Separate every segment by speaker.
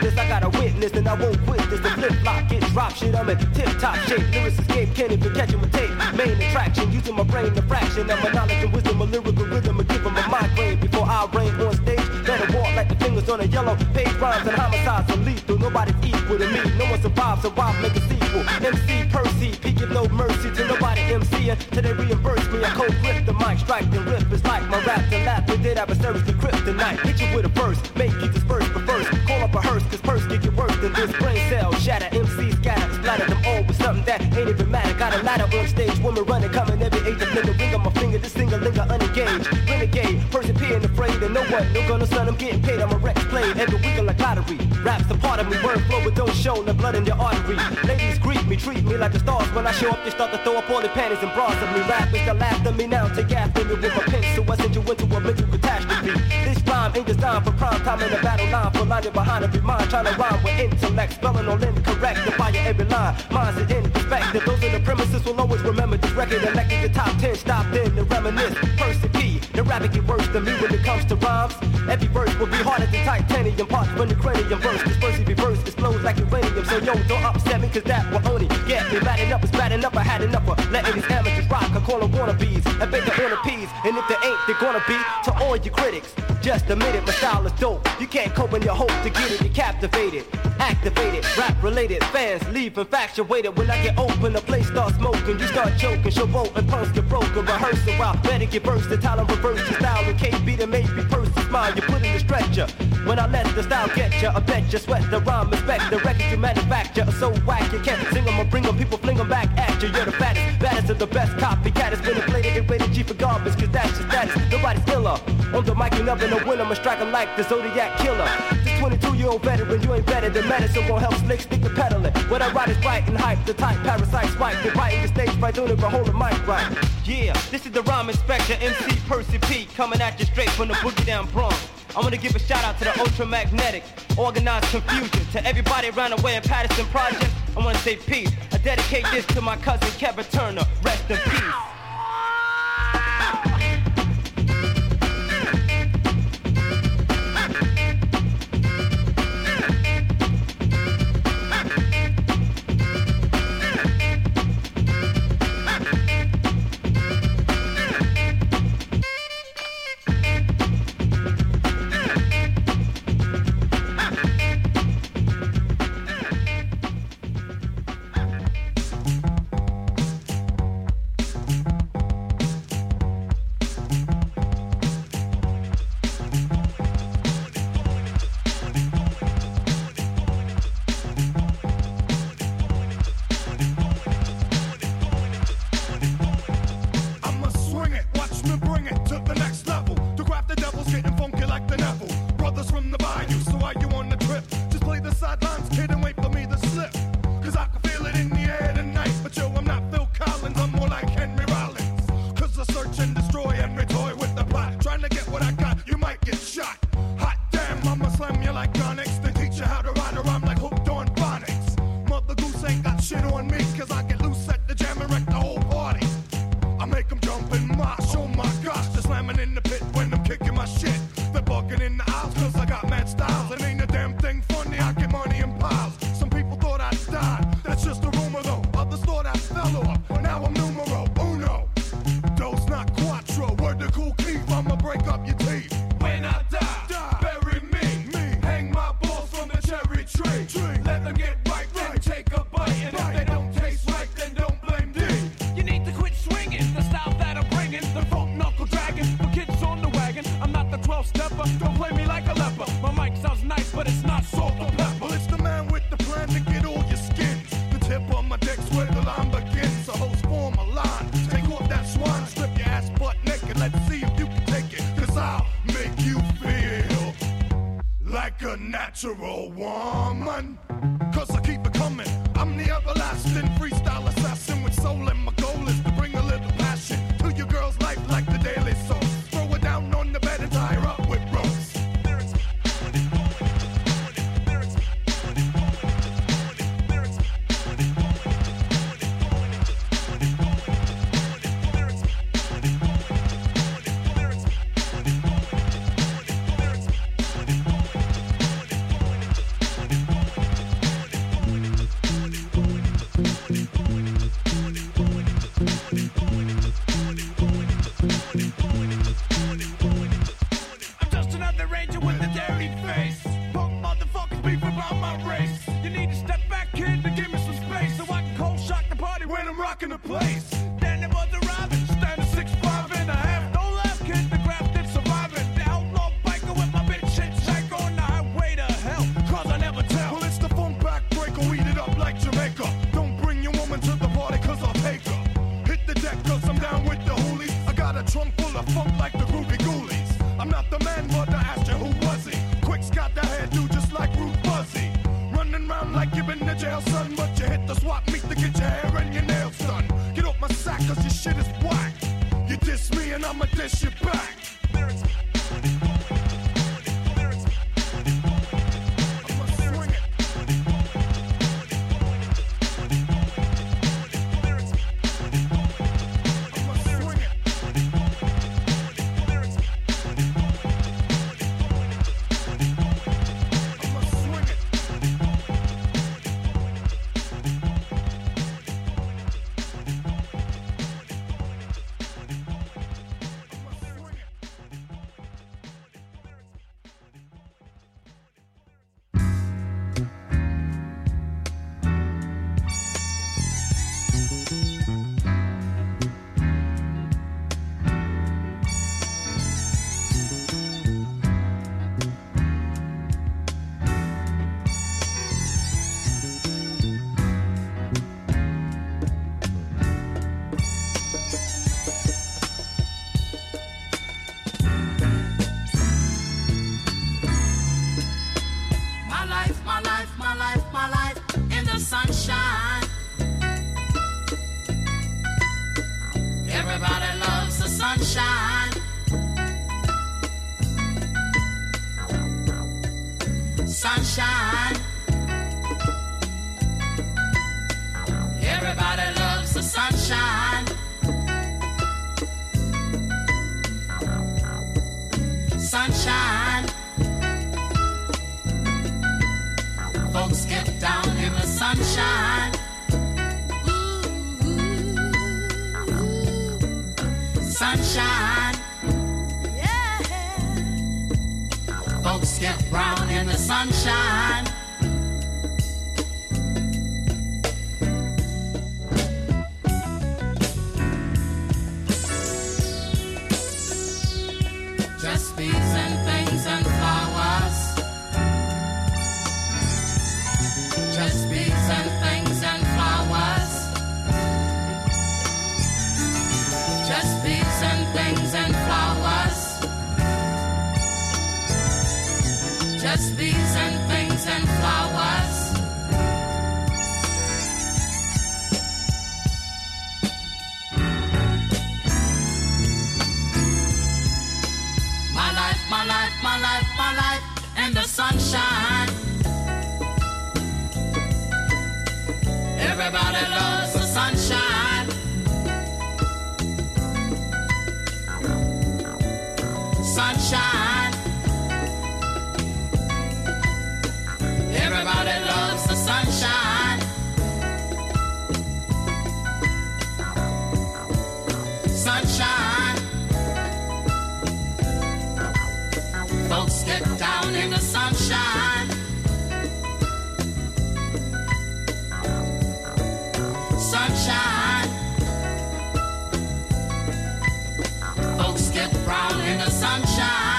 Speaker 1: this, I got a witness, and I won't quit this. The flip lock, get drop shit, I'm in tip top shape. Lyrics escape, can't even catch him with tape. Main attraction, using my brain to fraction. I'm knowledge and wisdom, a lyrical rhythm, and give him a migraine before I reign on stage. Better walk like the fingers on a yellow page. Rhymes and homicides are lethal. Nobody's equal to me. No one survives, I make a sequel. MC Percy, P give no mercy to nobody MC till they reimburse me. I cold grip the mic, strike and rip. It's like my rap to laugh. We did have a service to kryptonite. Hit you with a verse, make you disperse, call up a hearse, cause purse get you worse than this brain cell. Shatter MC scatter, splatter them all with something that ain't even matter. Got a ladder on stage, woman running, coming every age of nigga. Ring on my finger, this single linger unengaged. Renegade, person peeing afraid, and no one, no gonna son, I'm getting paid. I'm a Rex played every week like lottery. Raps a part of me, word flow, but don't show no blood in your artery. Ladies greet me, treat me like the stars. When I show up, they start to throw up all their panties and bras of me. Rappers that laugh at me now, take after me with designed for prime time in the battle line. For lining behind every mind, trying to rhyme with intellect. Spelling all incorrect, defy every line. Minds are in perspective. Those in the premises will always remember this record. Elected the top 10, stop then to reminisce. First P, the rabbit get worse than me when it comes to rhymes. Every verse will be harder than titanium parts when the cranium verse. This verse be verse explodes like uranium. So yo, don't upset me, cause that will only get me bad enough. It's bad enough. I had enough of letting these amateurs I call them wannabes. I bet they on the peas. And if they ain't, they're gonna be to all your critics. Just admit it, my style is dope. You can't cope when you hope to get it. You're captivated, activated, rap related. Fans leave infatuated. When I get open, the place starts smoking. You start choking, vote and punks get broken. Rehearse a while, better get burst. The and reverse your style. In case be the maybe person smile, you put in the stretcher. When I let the style get ya, I bet you sweat the rhyme, respect the record you manufacture. So whack, you can't sing sing 'em or bring 'em, people fling 'em back at you. You're the fattest, baddest of the best copycat. It's been inflated and rated G for garbage, cause that's just status. Nobody's iller. On the mic, you never know when I'ma strike 'em like the Zodiac Killer. This 22 year old veteran, you ain't better than medicine. Won't help slick, stick to peddling. When I ride is right and hype, the type parasite swipe. They're biting the stage right, don't even hold the mic right. Yeah, this is the rhyme inspector, MC Percy P, coming at you straight from the boogie down Bronx. I wanna give a shout out to the ultramagnetic, organized confusion. To everybody around the way in Patterson Project, I wanna say peace. I dedicate this to my cousin Kevin Turner. Rest in peace.
Speaker 2: Not
Speaker 3: salt
Speaker 4: sunshine. Everybody loves the sunshine. Sunshine.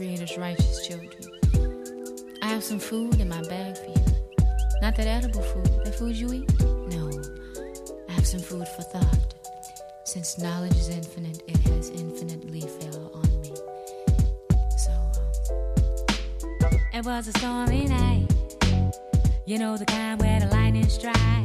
Speaker 5: Creator's righteous children. I have some food in my bag for you. Not that edible food, the food you eat. No, I have some food for thought. Since knowledge is infinite, it has infinitely fell on me. So, um.
Speaker 6: it was a stormy night. You know the kind where the lightning strikes.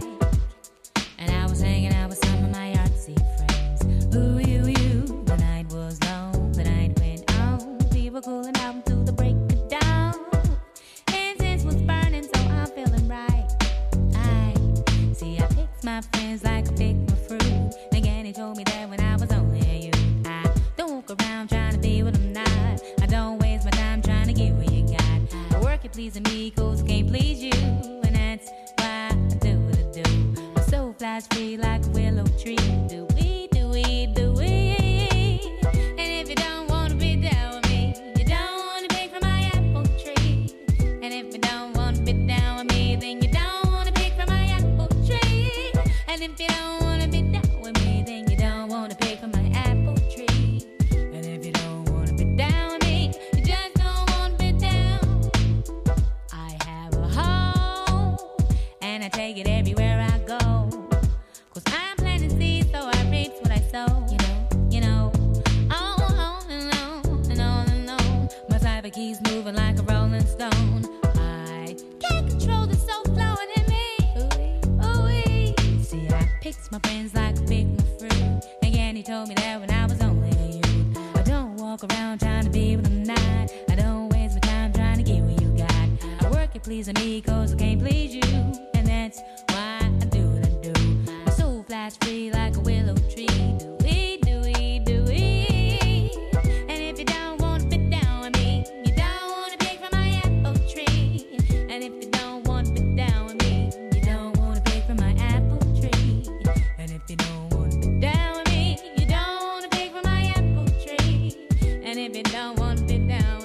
Speaker 6: someone it down.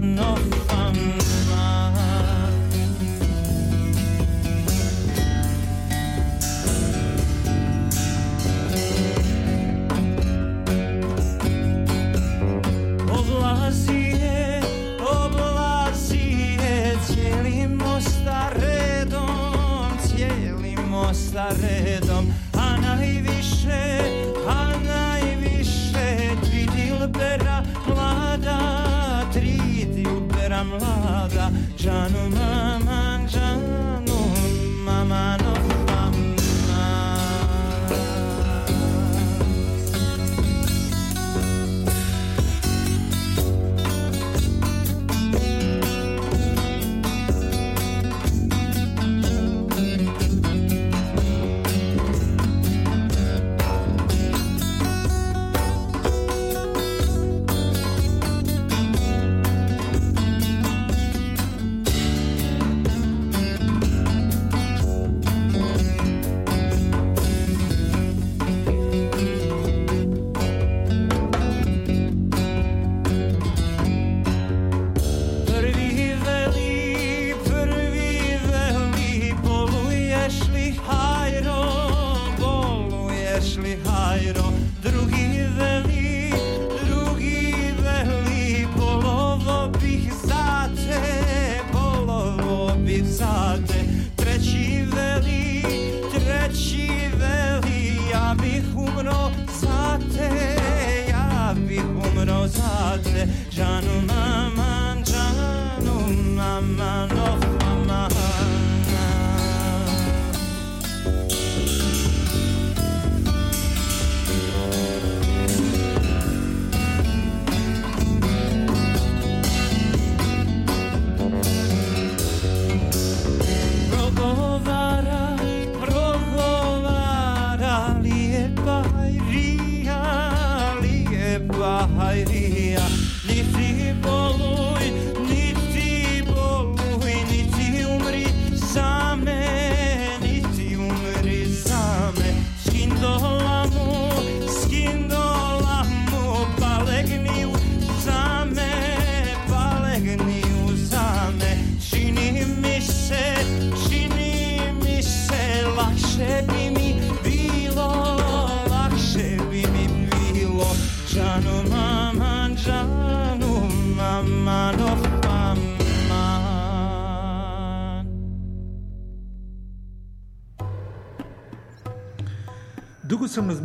Speaker 7: I'm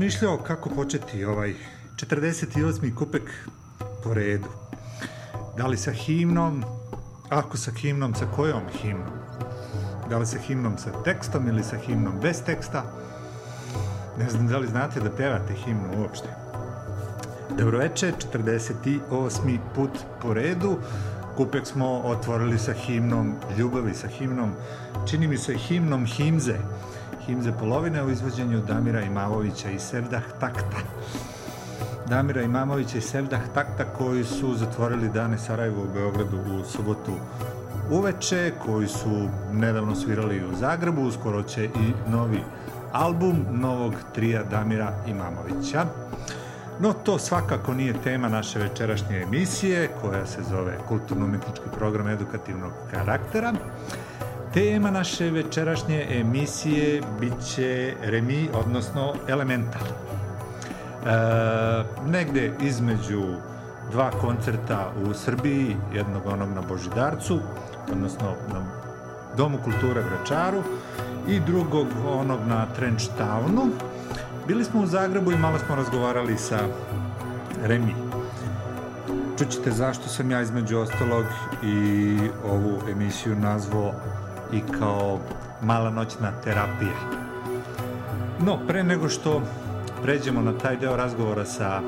Speaker 7: razmišljao kako početi ovaj 48. kupek po redu. Da li sa himnom, ako sa himnom, sa kojom himnom? Da li sa himnom sa tekstom ili sa himnom bez teksta? Ne znam da li znate da pevate himnu uopšte. Dobroveče, 48. put po redu. Kupek smo otvorili sa himnom ljubavi, sa himnom, čini mi se himnom himze. Himze polovine u izvođenju Damira Imavovića i Sevdah Takta. Damira Imamovića i Sevdah Takta koji su zatvorili dane Sarajevo u Beogradu u subotu uveče, koji su nedavno svirali u Zagrebu, uskoro će i novi album novog trija Damira Imamovića. No to svakako nije tema naše večerašnje emisije koja se zove Kulturno-umetnički program edukativnog karaktera. Tema naše večerašnje emisije bit će Remi, odnosno Elemental. E, negde između dva koncerta u Srbiji, jednog onog na Božidarcu, odnosno na Domu kulture Vračaru i drugog onog na Trench Townu. Bili smo u Zagrebu i malo smo razgovarali sa Remi. Čućete zašto sam ja između ostalog i ovu emisiju nazvao i kao mala noćna terapija. No, pre nego što pređemo na taj deo razgovora sa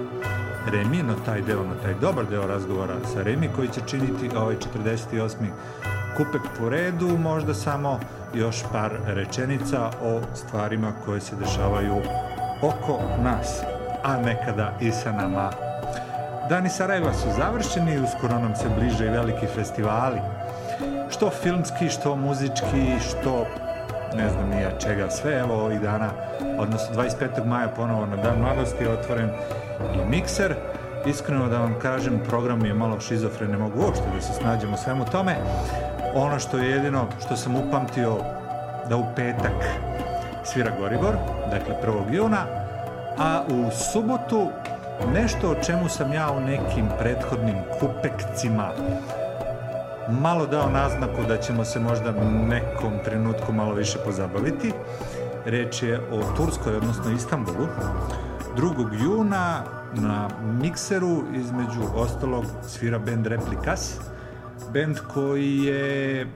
Speaker 7: Remi, na taj deo, na taj dobar deo razgovora sa Remi koji će činiti ovaj 48. kupek po redu, možda samo još par rečenica o stvarima koje se dešavaju oko nas, a nekada i sa nama. Dani Sarajeva su završeni, uskoro nam se bliže i veliki festivali, što filmski, što muzički, što ne znam nija čega sve, evo ovih dana, odnosno 25. maja ponovo na Dan mladosti je otvoren mikser. Iskreno da vam kažem, program je malo šizofren, ne mogu uopšte da se snađem u svemu tome. Ono što je jedino što sam upamtio da u petak svira Goribor, dakle 1. juna, a u subotu nešto o čemu sam ja u nekim prethodnim kupekcima malo dao naznaku da ćemo se možda nekom trenutku malo više pozabaviti. Reč je o Turskoj, odnosno Istanbulu. 2. juna na mikseru između ostalog svira band Replikas, band koji je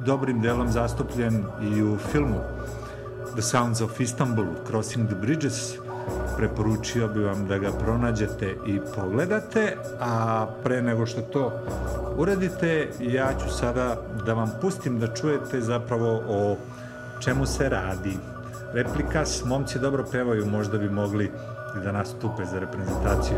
Speaker 7: dobrim delom zastupljen i u filmu The Sounds of Istanbul, Crossing the Bridges, preporučio bi vam da ga pronađete i pogledate, a pre nego što to uradite, ja ću sada da vam pustim da čujete zapravo o čemu se radi. Replikas, momci dobro pevaju, možda bi mogli da nastupe za reprezentaciju.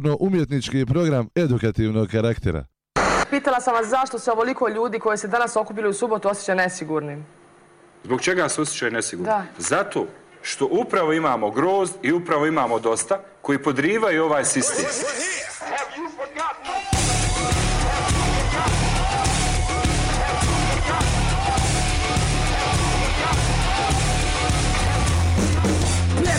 Speaker 8: Kulturno-umjetnički program edukativnog karaktera.
Speaker 9: Pitala sam vas zašto se ovoliko ljudi koji se danas okupili u subotu osjeća nesigurnim.
Speaker 10: Zbog čega se osjećaju nesigurno?
Speaker 9: Da.
Speaker 10: Zato što upravo imamo grozd i upravo imamo dosta koji podrivaju ovaj sistem.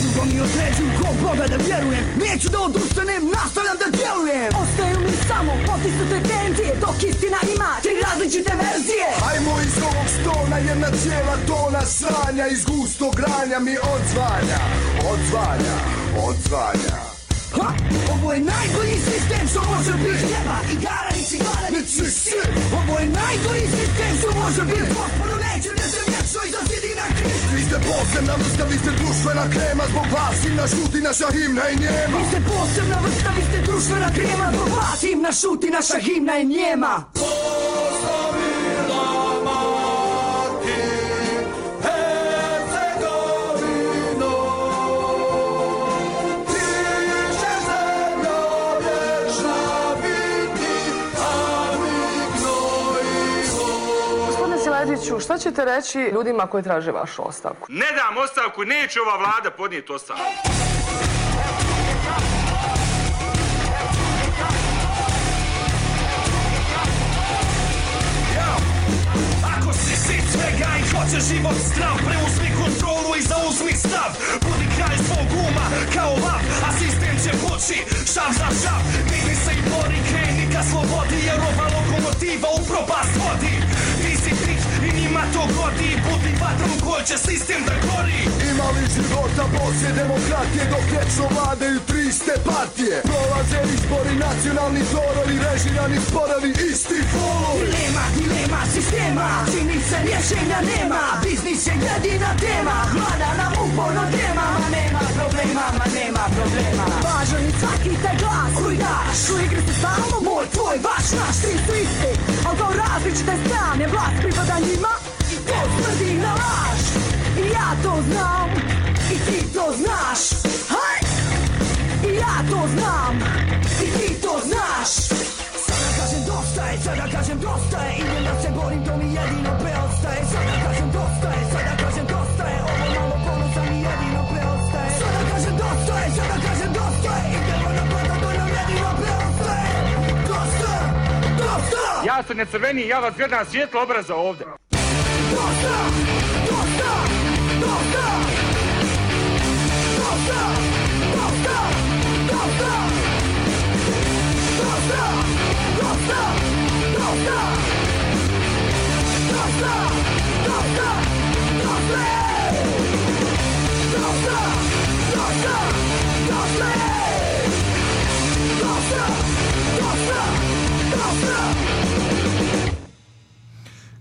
Speaker 11: Predugo mi određuju ko Boga da vjerujem. Neću da odustanem, nastavljam da djelujem. Ostaju mi samo potisnute tenzije Dok istina ima tri različite verzije.
Speaker 2: Ajmo iz ovog stona jedna cijela tona sranja Iz gustog granja mi odzvanja Odzvanja, odzvanja.
Speaker 11: Ha! Ovo je najgori sistem što može biti Jeba, igara i cigara
Speaker 2: It's a shit.
Speaker 11: Ovo je najgori sistem Isto može biti potpuno neće, ne se vječno i da sjedi na križ
Speaker 2: Vi ste posebna vrsta, vi ste društvena krema. Zbog vas himna šuti, naša himna i njema.
Speaker 11: Vi ste posebna vrsta, vi ste društvena krema. Zbog vas himna šuti, naša himna je njema.
Speaker 9: Gospodine Siletiću, šta ćete reći ljudima koji traže vašu ostavku?
Speaker 10: Ne dam ostavku, neće ova vlada podnijeti ostavku.
Speaker 12: Svega i hoćeš život zdrav Preuzmi kontrolu i zauzmi stav Budi kraj svog uma kao lav A sistem će poći šav za šav Digni se i bori, kreni ka slobodi Jer ova lokomotiva u propast vodi Ti si pić i njima to godi Budi vatrom koji će sistem da gori.
Speaker 2: Ima li života poslije demokratije Dok vječno vladaju tri iste partije? Prolaze izbori, nacionalni zorovi Režirani sporovi, isti folovi
Speaker 11: Dilema, dilema sistema Čini se rješenja nema Biznis je jedina tema. Vlada nam uporno tema. Ma nema problema, ma nema problema. Važan je svaki taj glas. Koji daš U igri se stalno moj, tvoj, vaš, naš Svi su isti, ali kao različite strane Vlast pripada njima i tvrdi na I ja to znam. I ti to znaš Haj! I ja to znam. I ti to znaš Sada kažem dosta je, sada kažem dosta je Idem da se borim, to mi jedino preostaje Sada kažem dosta je, sada kažem dosta je Ovo malo ponosa mi jedino preostaje Sada kažem dosta je, sada kažem
Speaker 10: Ja se ne crveni, ja vas gledam svjetlo obraza ovdje.
Speaker 11: Dosta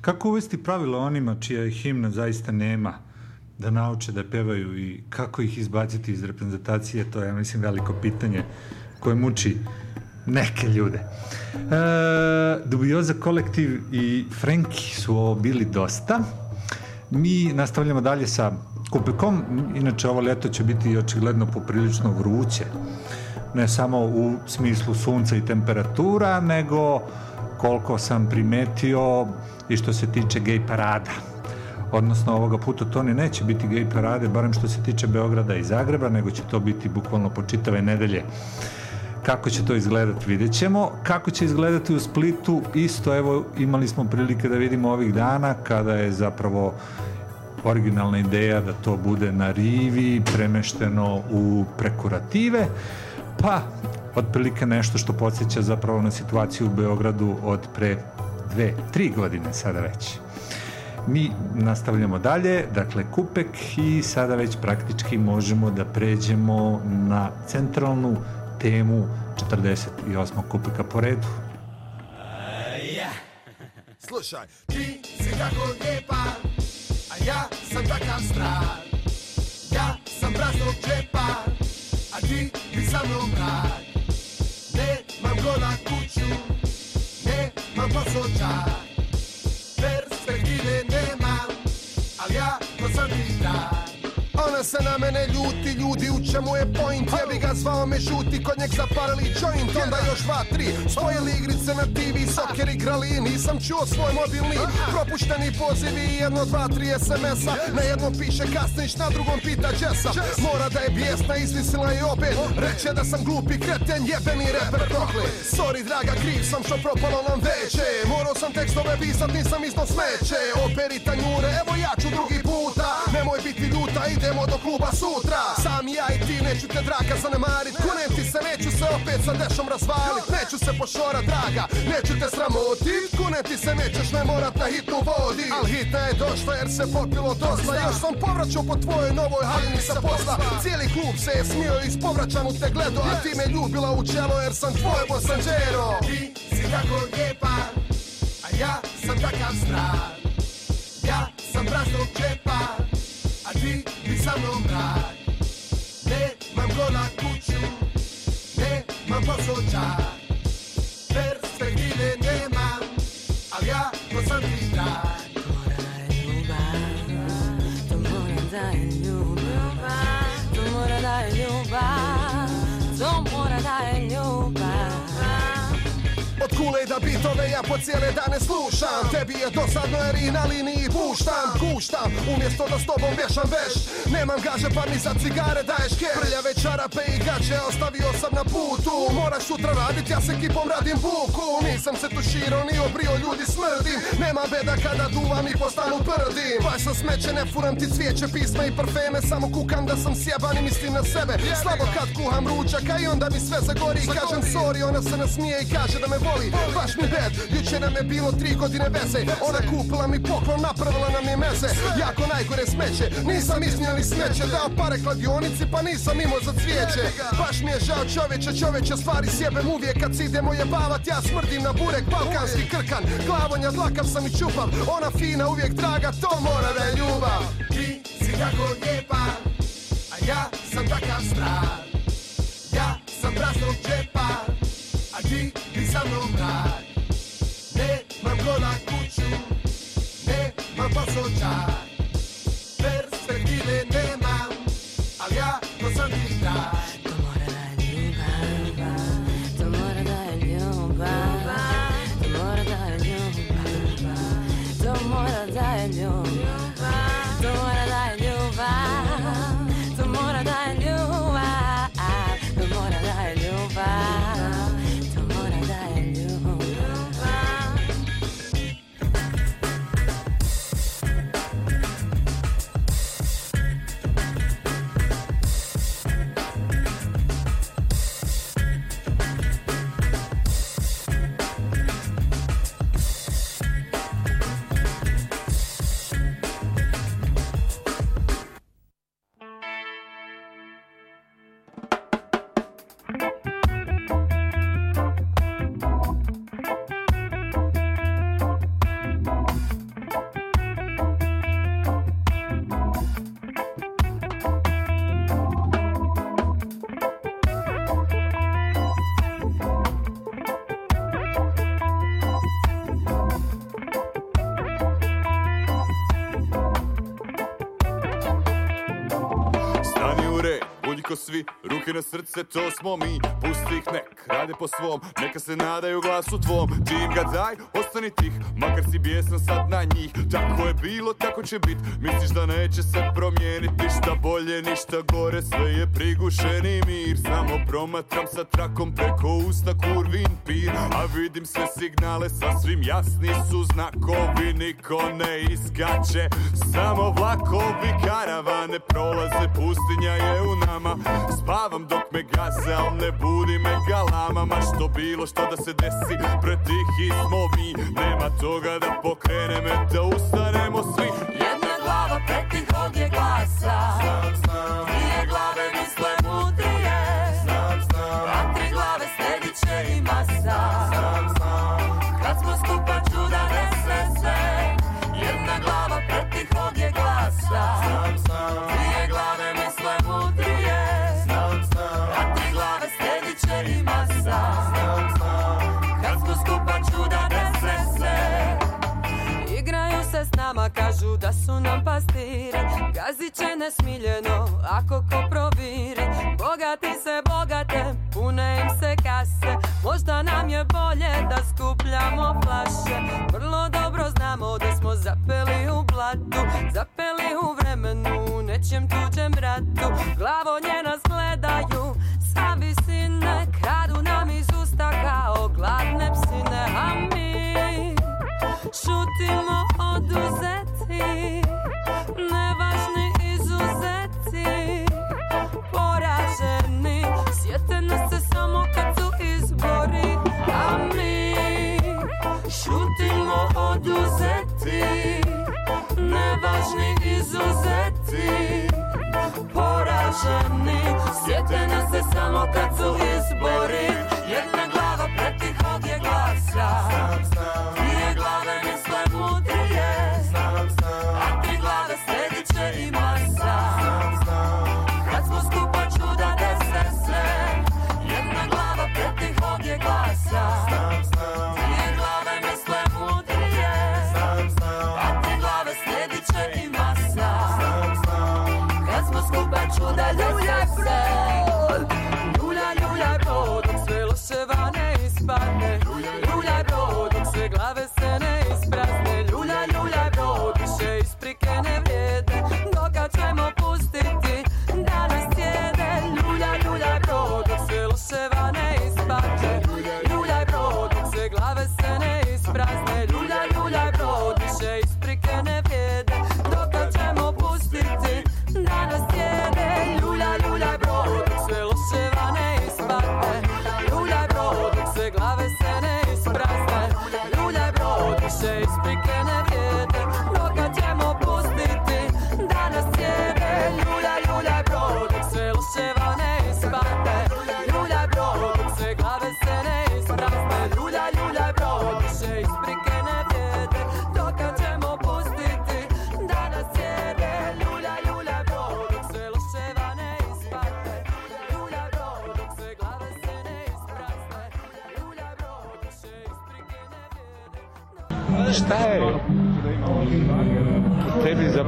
Speaker 7: Kako uvesti pravila onima čija je himna zaista nema da nauče da pevaju i kako ih izbaciti iz reprezentacije, to je, mislim, veliko pitanje koje muči neke ljude. E, Dubioza kolektiv i Frenki su ovo bili dosta. Mi nastavljamo dalje sa Kupekom, inače ovo ljeto će biti očigledno poprilično vruće. Ne samo u smislu sunca i temperatura, nego koliko sam primetio i što se tiče gej parada. Odnosno ovoga puta to ni neće biti gej parade, barem što se tiče Beograda i Zagreba, nego će to biti bukvalno po čitave nedelje. Kako će to izgledati vidjet ćemo. Kako će izgledati u Splitu isto evo imali smo prilike da vidimo ovih dana kada je zapravo originalna ideja da to bude na rivi, premešteno u prekurative, pa otprilike nešto što podsjeća zapravo na situaciju u Beogradu od pre dve, tri godine sada već. Mi nastavljamo dalje, dakle Kupek i sada već praktički možemo da pređemo na centralnu temu 48. Kupeka po redu.
Speaker 2: Slušaj, ti si tako lijepa, a ja sam takav stran. Ja sam praznog džepa, a ti mi sa mnom rad. Nemam gola kuću, nemam posao Ona se na mene ljuti, ljudi u čemu je point? Ja bi ga zvao me žuti, kod njeg zapalili joint. Onda još dva, tri, spojili igrice na TV Soker igrali, nisam čuo svoj mobilni Propušteni pozivi, jedno, dva, tri SMS-a Na jednom piše kasniš, na drugom pita Jessa. Mora da je bijesna, izvisila i opet Reće da sam glupi kreten, jebeni reper prokle Sorry draga, kriv sam što propalo nam veće. Morao sam tekstove pisat, nisam isto smeće. Operi tanjure, evo ja ću drugi puta Nemoj biti ljuta, idemo do kluba sutra. Sam ja i ti neću te draga zanemarit. Kunem ti se, neću se opet sa dešom razvalit. Neću se pošora draga, neću te sramotit. Kunem ti se, nećeš me morat na hitnu vodi Al hitna je došla jer se popilo dosta. Još sam povraćao po tvojoj novoj haljini sa posla. Cijeli klub se je smio i s povraćanu te gledo A ti me ljubila u čelo jer sam tvoj bosanđero. Ti si tako lijepa, a ja sam takav stran Ja sam praznog džepa A ti bi sa mnom rad Nemam gola kuću Nemam posao čak Perspektive nemam Al ja ko sam ti drag
Speaker 13: To mora da je ljubav To mora da je ljubav
Speaker 2: kule da bitove ja po cijele dane slušam. Tebi je dosadno jer i na liniji puštam. Kuštam, umjesto da s tobom vješam veš. Nemam gaže pa mi za cigare daješ keš. Prljave čarape i gaće ostavio sam na putu. Moraš sutra radit, ja se kipom radim buku. Nisam se tuširao ni obrio, ljudi smrdim. Nema beda kada duvam i postanu prdim Baš sam smeće, ne furam ti cvijeće, pisma i parfeme. Samo kukam da sam sjeban i mislim na sebe. Slabo kad kuham ručaka i onda mi sve zagori. Kažem sorry, ona se nasmije i kaže da me voli Baš mi bed, jučer nam je bilo tri godine veze. Ona kupila mi poklon, napravila nam je meze. Jako najgore smeće, nisam iznio ni smeće. Dao pare kladionici pa nisam imao za cvijeće. Baš mi je žao čoveče, čoveče stvari sjebem uvijek. Kad si idemo jebavat ja smrdim na burek. Balkanski krkan, glavonja dlakav sam i čupav Ona fina uvijek draga, to mora da je ljubav. Ti si tako lijepa, a ja sam takav stran Ja sam praznog džepa,
Speaker 13: tutti li sanno dare,
Speaker 14: né manco la cucci, né manco associare. Na srce, to smo mi. Pusti ih nek, rade po svom, neka se nadaju glasu tvom. Ti im ga daj, ostani tih, makar si bijesan sad na njih. Tako je bilo, tako će bit, misliš da neće se promijenit Ništa bolje, ništa gore, sve je prigušeni mir. Samo promatram sa trakom preko usta kurvin pir. A vidim sve signale, sasvim jasni su znakovi. Niko ne iskače, samo vlakovi. Karavane prolaze Pustinja je u nama, spavam dok me gaze Al ne budi me galama, ma što bilo što da se desi? Pretihi smo mi, nema toga da pokrene me Da ustanemo svi.
Speaker 15: Jedna glava pretihog je glasa
Speaker 16: nesmiljeno, ako ko proviri Bogati se bogate, pune im se kase. Možda nam je bolje da skupljamo flaše. Vrlo dobro znamo da smo zapeli u blatu Zapeli u vremenu, u nečijem tuđem ratu. Glavonje nas gledaju sa visine Kradu nam iz usta kao gladne psine A mi šutimo oduzeti Poraženi Sjete nas se samo kad su izbori A mi šutimo oduzeti. Nevažni izuzeti Poraženi. Sjete nas se samo kad su izbori Jedna glava pretihog je glasa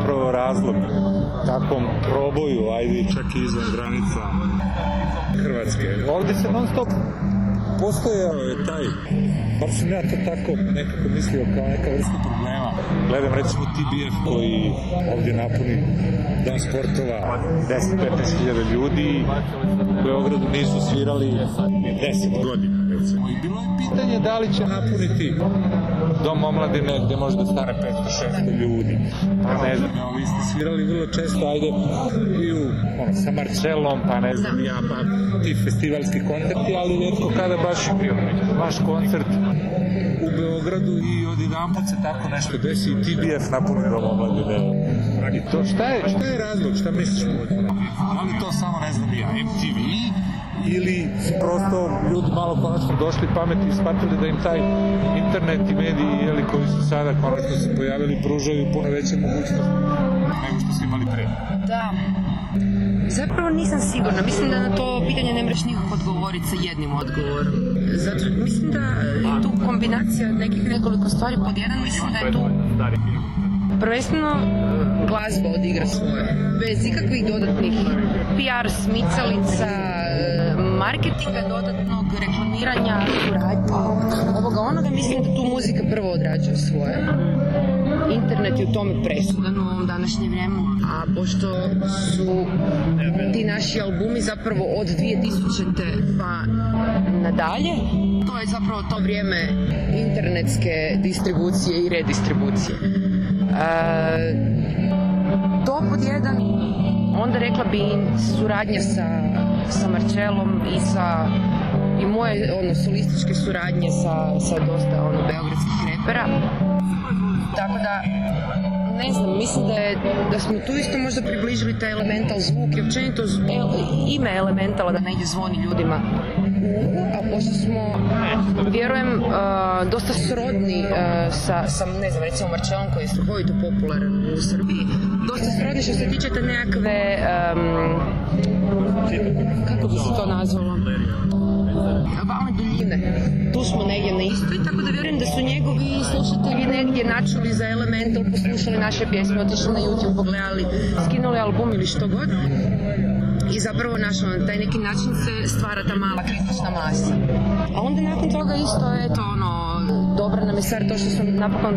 Speaker 7: zapravo razlog takvom proboju, ajde čak i izvan granica Hrvatske? Ovdje se non stop postojao je taj, bar sam ja to tako nekako mislio kao neka vrsta problema. Gledam recimo TBF koji ovdje napuni dan sportova 10-15 hiljada ljudi u Beogradu nisu svirali 10 godina recimo. I bilo je pitanje da li će napuniti dom omladine gdje možda stane 500-600 ljudi. Pa ne znam, evo, vi ste svirali vrlo često, ajde, i u, ono, sa Marcelom, pa ne znam, ja, pa ti festivalski koncerti, ali rijetko kada baš bio vaš koncert u Beogradu i odjedanput se tako nešto desi i TBF napuni dom omladine. I to, šta je, šta je razlog, šta misliš? Da li to samo, ne znam, ja, MTV, ili su prosto ljudi malo konačno došli pameti i shvatili da im taj internet i mediji jeli, koji su sada konačno se pojavili pružaju puno veće mogućnosti nego što su imali pre.
Speaker 17: Da. Zapravo nisam sigurna. Mislim da na to pitanje ne mreš nikako odgovoriti sa jednim odgovorom. Zato mislim da je tu kombinacija nekih nekoliko stvari pod jedan. Mislim da je tu prvenstveno e, glazba odigra svoje. Bez ikakvih dodatnih PR smicalica, e, marketinga dodatnog, reklamiranja, suradnje, ovoga onoga. Mislim da tu muzika prvo odrađuje svoje. Internet je u tome presudan u ovom današnjem vremenu, a pošto su ti naši albumi zapravo od 2000. pa nadalje, to je zapravo to vrijeme internetske distribucije i redistribucije. E, to pod jedan, onda rekla bi suradnja sa, sa Marcelom i sa i moje ono, solističke suradnje sa, sa dosta ono, beogradskih repera. Tako da, ne znam, mislim da, je, da smo tu isto možda približili taj elemental zvuk i općenito ime elementala da negdje zvoni ljudima a pošto smo, vjerujem, uh, dosta srodni uh, sa, sa, ne znam, recimo Marčelom koji je strahovito popularan u Srbiji, dosta srodni što se tiče te nekakve, um, kako bi se to nazvalo? Valne. Tu smo negdje na istoj, tako da vjerujem da su njegovi slušatelji negdje načuli za Elemental, poslušali naše pjesme, otišli na YouTube, pogledali, skinuli album ili što god. I zapravo našo, na taj neki način se stvara ta mala kritična masa. A onda nakon toga isto, eto, ono, dobra nam je stvar to što smo napokon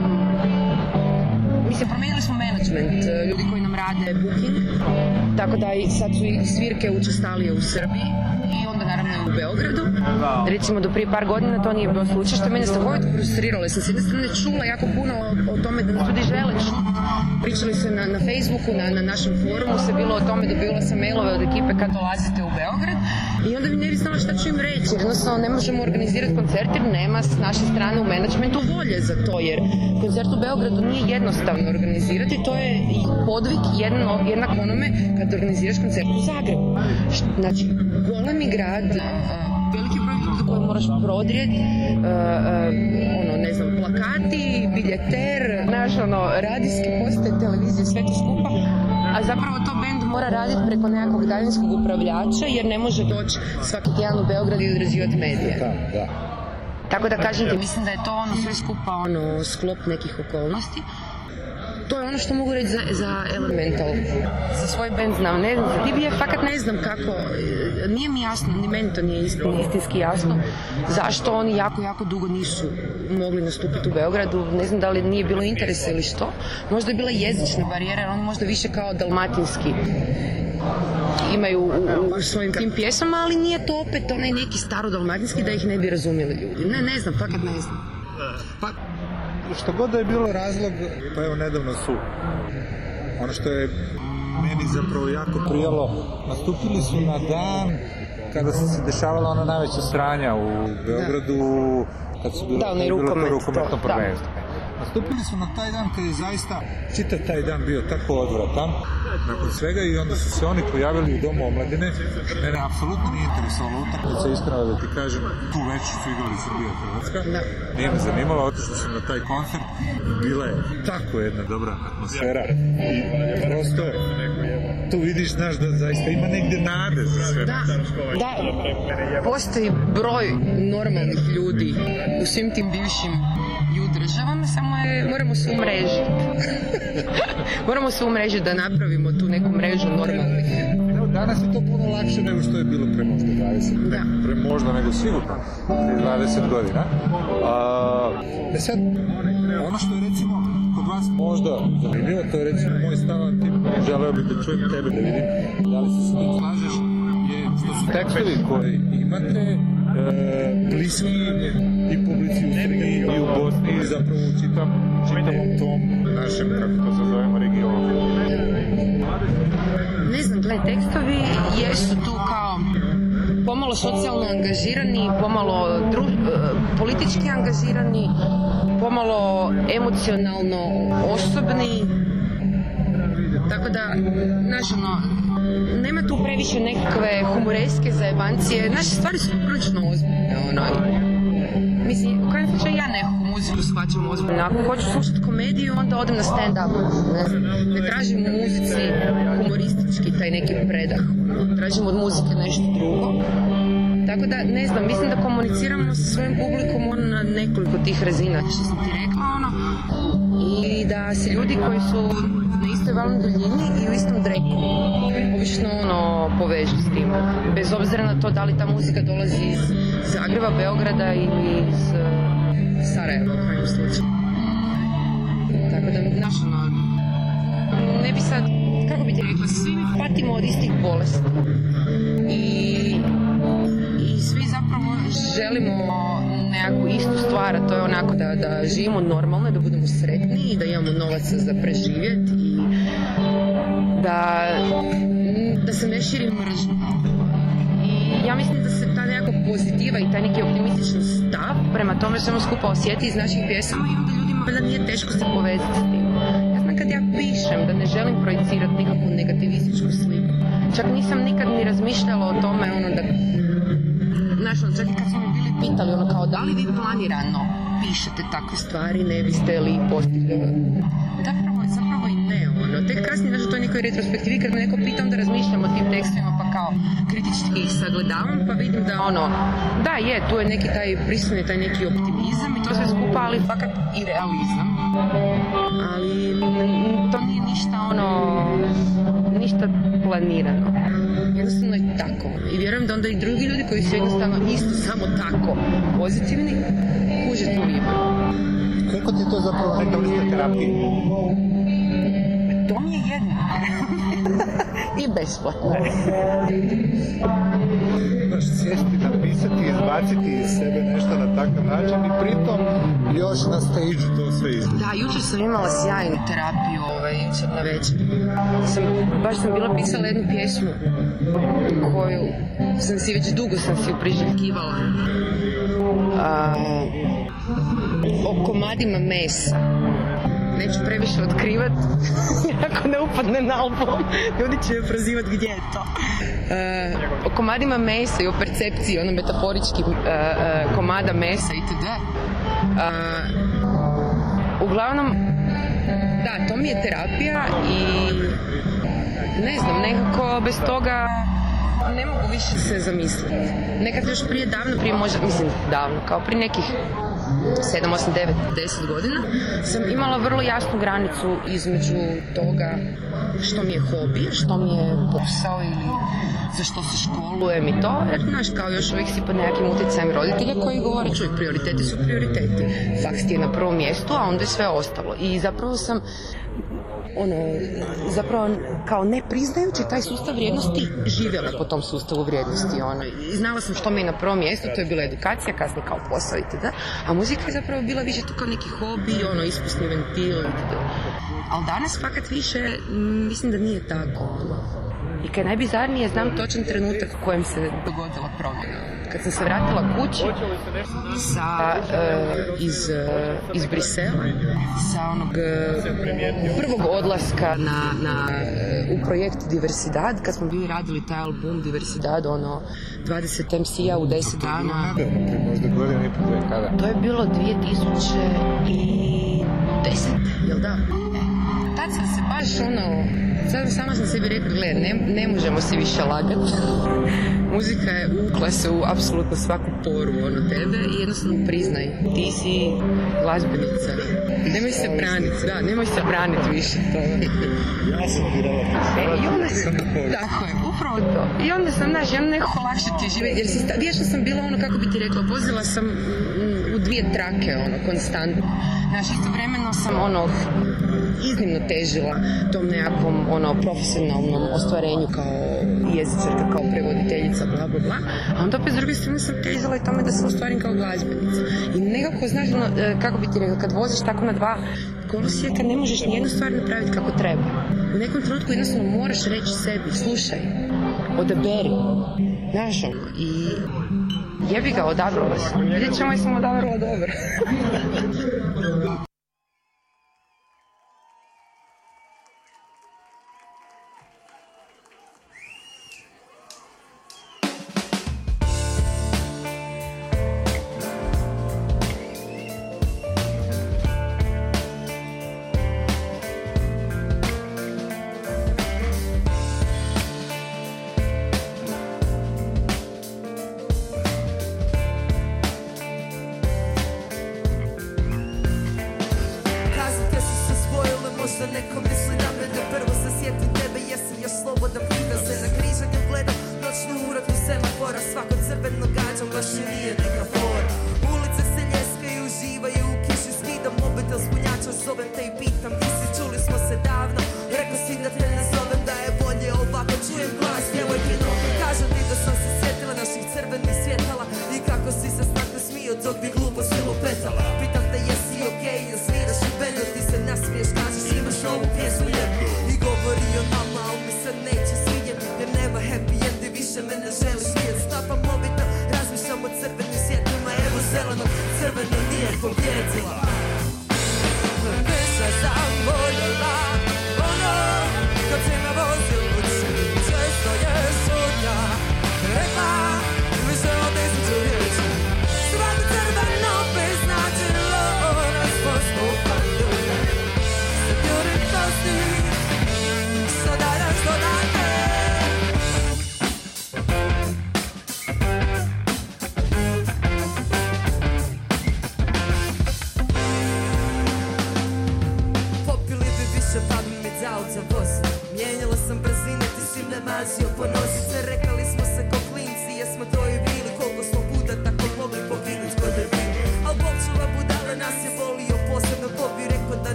Speaker 17: Mislim, promijenili smo management, e, ljudi koji nam rade booking, tako da sad su i svirke učestalije u Srbiji i naravno u Beogradu. Recimo do prije par godina to nije bilo slučaj, što mene strahovito frustriralo. Sam s jedne strane čula jako puno o, tome da ljudi žele. Pričali se na, na Facebooku, na, na našem forumu se bilo o tome, dobila sam mailove od ekipe kad dolazite u Beograd i onda mi ne bi znala šta ću im reći. Jednostavno ne možemo organizirati koncert jer nema s naše strane u menadžmentu volje za to, jer koncert u Beogradu nije jednostavno organizirati, to je i podvig jedno, jednak onome kad organiziraš koncert u Zagrebu. Znači, golemi grad, a, a, veliki broj ljudi koji moraš prodrijet, a, a, ono, ne znam, plakati, biljeter, znaš, ono, radijske postaje, televizije, sve to skupa, a zapravo to bend mora raditi preko nekakvog daljinskog upravljača jer ne može doći svaki tjedan u Beograd i odrađivati medije.
Speaker 7: Da, da.
Speaker 17: Tako da kažem ti, mislim da je to ono sve skupa ono sklop nekih okolnosti. To je ono što mogu reći za, za Elemental. Za svoj band znam, ne znam, za DBF fakat ne znam kako, nije mi jasno, ni meni to nije isti- istinski jasno, zašto oni jako, jako dugo nisu mogli nastupiti u Beogradu, ne znam da li nije bilo interesa ili što, možda je bila jezična barijera, jer oni možda više kao dalmatinski imaju u, u, u svojim tim pjesama, ali nije to opet onaj neki starodalmatinski da ih ne bi razumjeli ljudi. Ne, ne znam, fakat ne znam.
Speaker 7: Pa, što god da je bilo razlog, pa evo nedavno su, ono što je meni zapravo jako prijalo, nastupili su na dan kada su se dešavala ona najveća sranja u Beogradu, kad su bilo,
Speaker 17: Da, onaj
Speaker 7: bilo to
Speaker 17: rukomet,
Speaker 7: rukometno prvenstvo. Nastupili su na taj dan kad je zaista čitav taj dan bio tako odvratan nakon svega i onda su se oni pojavili u domu omladine. Mene apsolutno nije interesovala utakmica, iskreno da ti kažem, tu već su igrali Srbija i Hrvatska. Nije me zanimalo, otišao sam na taj koncert. Bila je tako jedna dobra atmosfera i prosto tu vidiš, znaš, da zaista ima negdje nade za sve.
Speaker 17: Da, da, postoji broj normalnih ljudi u svim tim bivšim ju državama, samo je, moramo se umrežiti. moramo se umrežiti da napravimo tu neku mrežu normalnih.
Speaker 18: Evo, danas je to puno lakše nego što je bilo pre možda 20,
Speaker 17: Da.
Speaker 18: pre možda nego sigurno, pre 20 godina. A, e sad, ono što je recimo kod vas možda zanimljivo, to je recimo moj stavan tip, želeo bih da čujem tebe da vidim da li se s tim slažeš, tekstovi koje imate e, bliski i publici u Srbiji i u Bosni i zapravo u čitam, čitavom tom našem, kako to se zovemo, regionu.
Speaker 17: Ne znam, gle, tekstovi jesu tu kao pomalo socijalno angažirani, pomalo dru- e, politički angažirani, pomalo emocionalno osobni. Tako da, znaš, ono, nema tu previše nekakve humoreske zajebancije. Naše stvari su prilično ozbiljne, ono. Mislim, u kojem slučaju ja nekako muziku shvaćam ozbiljno. Ako hoću slušati komediju, onda odem na stand-up. Ne, ne tražim u muzici humoristički taj neki predah. Tražim od muzike nešto drugo. Tako da, ne znam, mislim da komuniciramo sa svojim publikom ono na nekoliko tih razina, što sam ti rekla, ono. I da se ljudi koji su na istoj valnoj duljini i u istom dreku obično ono povežu s tim. Bez obzira na to da li ta muzika dolazi iz Zagreba, Beograda ili iz eh, Sarajeva u krajnjem slučaju. Tako da, znaš, ono, ne bi sad, kako bi ti rekla, svi mi patimo od istih bolesti. I, i svi zapravo želimo nekakvu istu stvar, a to je onako da, da živimo normalno, da budemo sretni i da imamo novaca za preživjeti i da, da se ne širi mržnja. I ja mislim da se ta nekakva pozitiva i taj neki optimističan stav prema tome svemu skupa osjeti iz naših pjesama i onda ljudima valjda nije teško se povezati s tim. Ja znam kad ja pišem da ne želim projicirati nikakvu negativističku sliku. Čak nisam nikad ni razmišljala o tome ono da Znaš, ono, čak i kad me bili pitali, ono, kao, da li vi planirano pišete takve stvari, ne biste li postigli? Zapravo, zapravo i ne, ono. Tek kasnije, znaš, u toj nekoj retrospektivi, kad me neko pita, onda razmišljam o tim tekstovima, pa kao, kritički ih sagledavam, pa vidim da, ono, da, je, tu je neki taj prisutni, taj neki optimizam i to sve skupa, ali fakat i realizam. Ali to nije ništa, ono, planirano. Jednostavno je tako. I vjerujem da onda i drugi ljudi koji su jednostavno isto samo tako pozitivni, kuže tu ima.
Speaker 18: Koliko ti to zapravo neka vrsta terapije?
Speaker 17: To mi je jedno. I besplatno.
Speaker 18: Znaš, sjesti, napisati, izbaciti iz sebe nešto na takav način i pritom još na stage to sve izgleda.
Speaker 17: Da, jučer sam imala sjajnu terapiju ovaj, jučer na večer. Sam, baš sam bila pisala jednu pjesmu koju sam si već dugo sam si ju priželjkivala. A, o komadima mesa. Neću previše otkrivat, ako ne upadne na album, ljudi će me prozivat gdje je to. E, o komadima mesa i o percepciji, ono metaforički e, e, komada mesa itd. A, uglavnom, da, to mi je terapija i ne znam, nekako bez toga ne mogu više se zamisliti. Nekad još prije davno, prije možda, mislim davno, kao prije nekih 7, 8, 9, 10 godina. Sam imala vrlo jasnu granicu između toga što mi je hobi, što mi je posao ili za što se školujem i to, jer znaš, kao još uvijek si pod nekakvim utjecajem roditelja koji govore, čuj, prioriteti su prioriteti, faks ti je na prvom mjestu, a onda je sve ostalo. I zapravo sam ono, zapravo kao ne priznajući taj sustav vrijednosti živjela po tom sustavu vrijednosti ono. I znala sam što mi je na prvom mjestu, to je bila edukacija, kasnije kao posao itd. A muzika je zapravo bila više tu kao neki hobi, ono, ispusni ventil itd. Ali danas fakat više mm, mislim da nije tako. ono. I kad najbizarnije znam točan trenutak u kojem se dogodila promjena. Kad sam se vratila kući sa, e, iz, e, iz Brisela, sa onog e, prvog odlaska na, na, u projekt Diversidad, kad smo bili radili taj album Diversidad, ono 20 MC-a u 10 dana. To je bilo 2010, jel da? Tad sam se baš ono,
Speaker 12: sad sama sam sebi rekla, gle, ne, ne možemo se više lagati. Muzika je ukla se u apsolutno svaku poru ono tebe i jednostavno priznaj, ti si glazbenica. Nemoj se braniti, da, nemoj se braniti više. To.
Speaker 7: Ja sam ti
Speaker 12: e, Tako je, upravo to. I onda sam, znaš, ja nekako lakše ti živjeti, jer si vješno sam bila ono, kako bi ti rekla, vozila sam u dvije trake, ono, konstantno. Znaš, istovremeno sam, ono, iznimno težila tom nekakvom, ono, zakona profesionalnom ostvarenju kao jezičarka, kao prevoditeljica, bla, bla. A onda opet s druge strane sam težila i tome da se ostvarim kao glazbenica. I nekako, znaš, ono, e, kako bi ti rekla, kad voziš tako na dva kolosijeka, ne možeš nijednu stvar napraviti kako treba. U nekom trenutku jednostavno moraš reći sebi, slušaj, odaberi. Znaš, ono, i jebi ga, odabrala sam. Vidjet ćemo jesam odabrala dobro.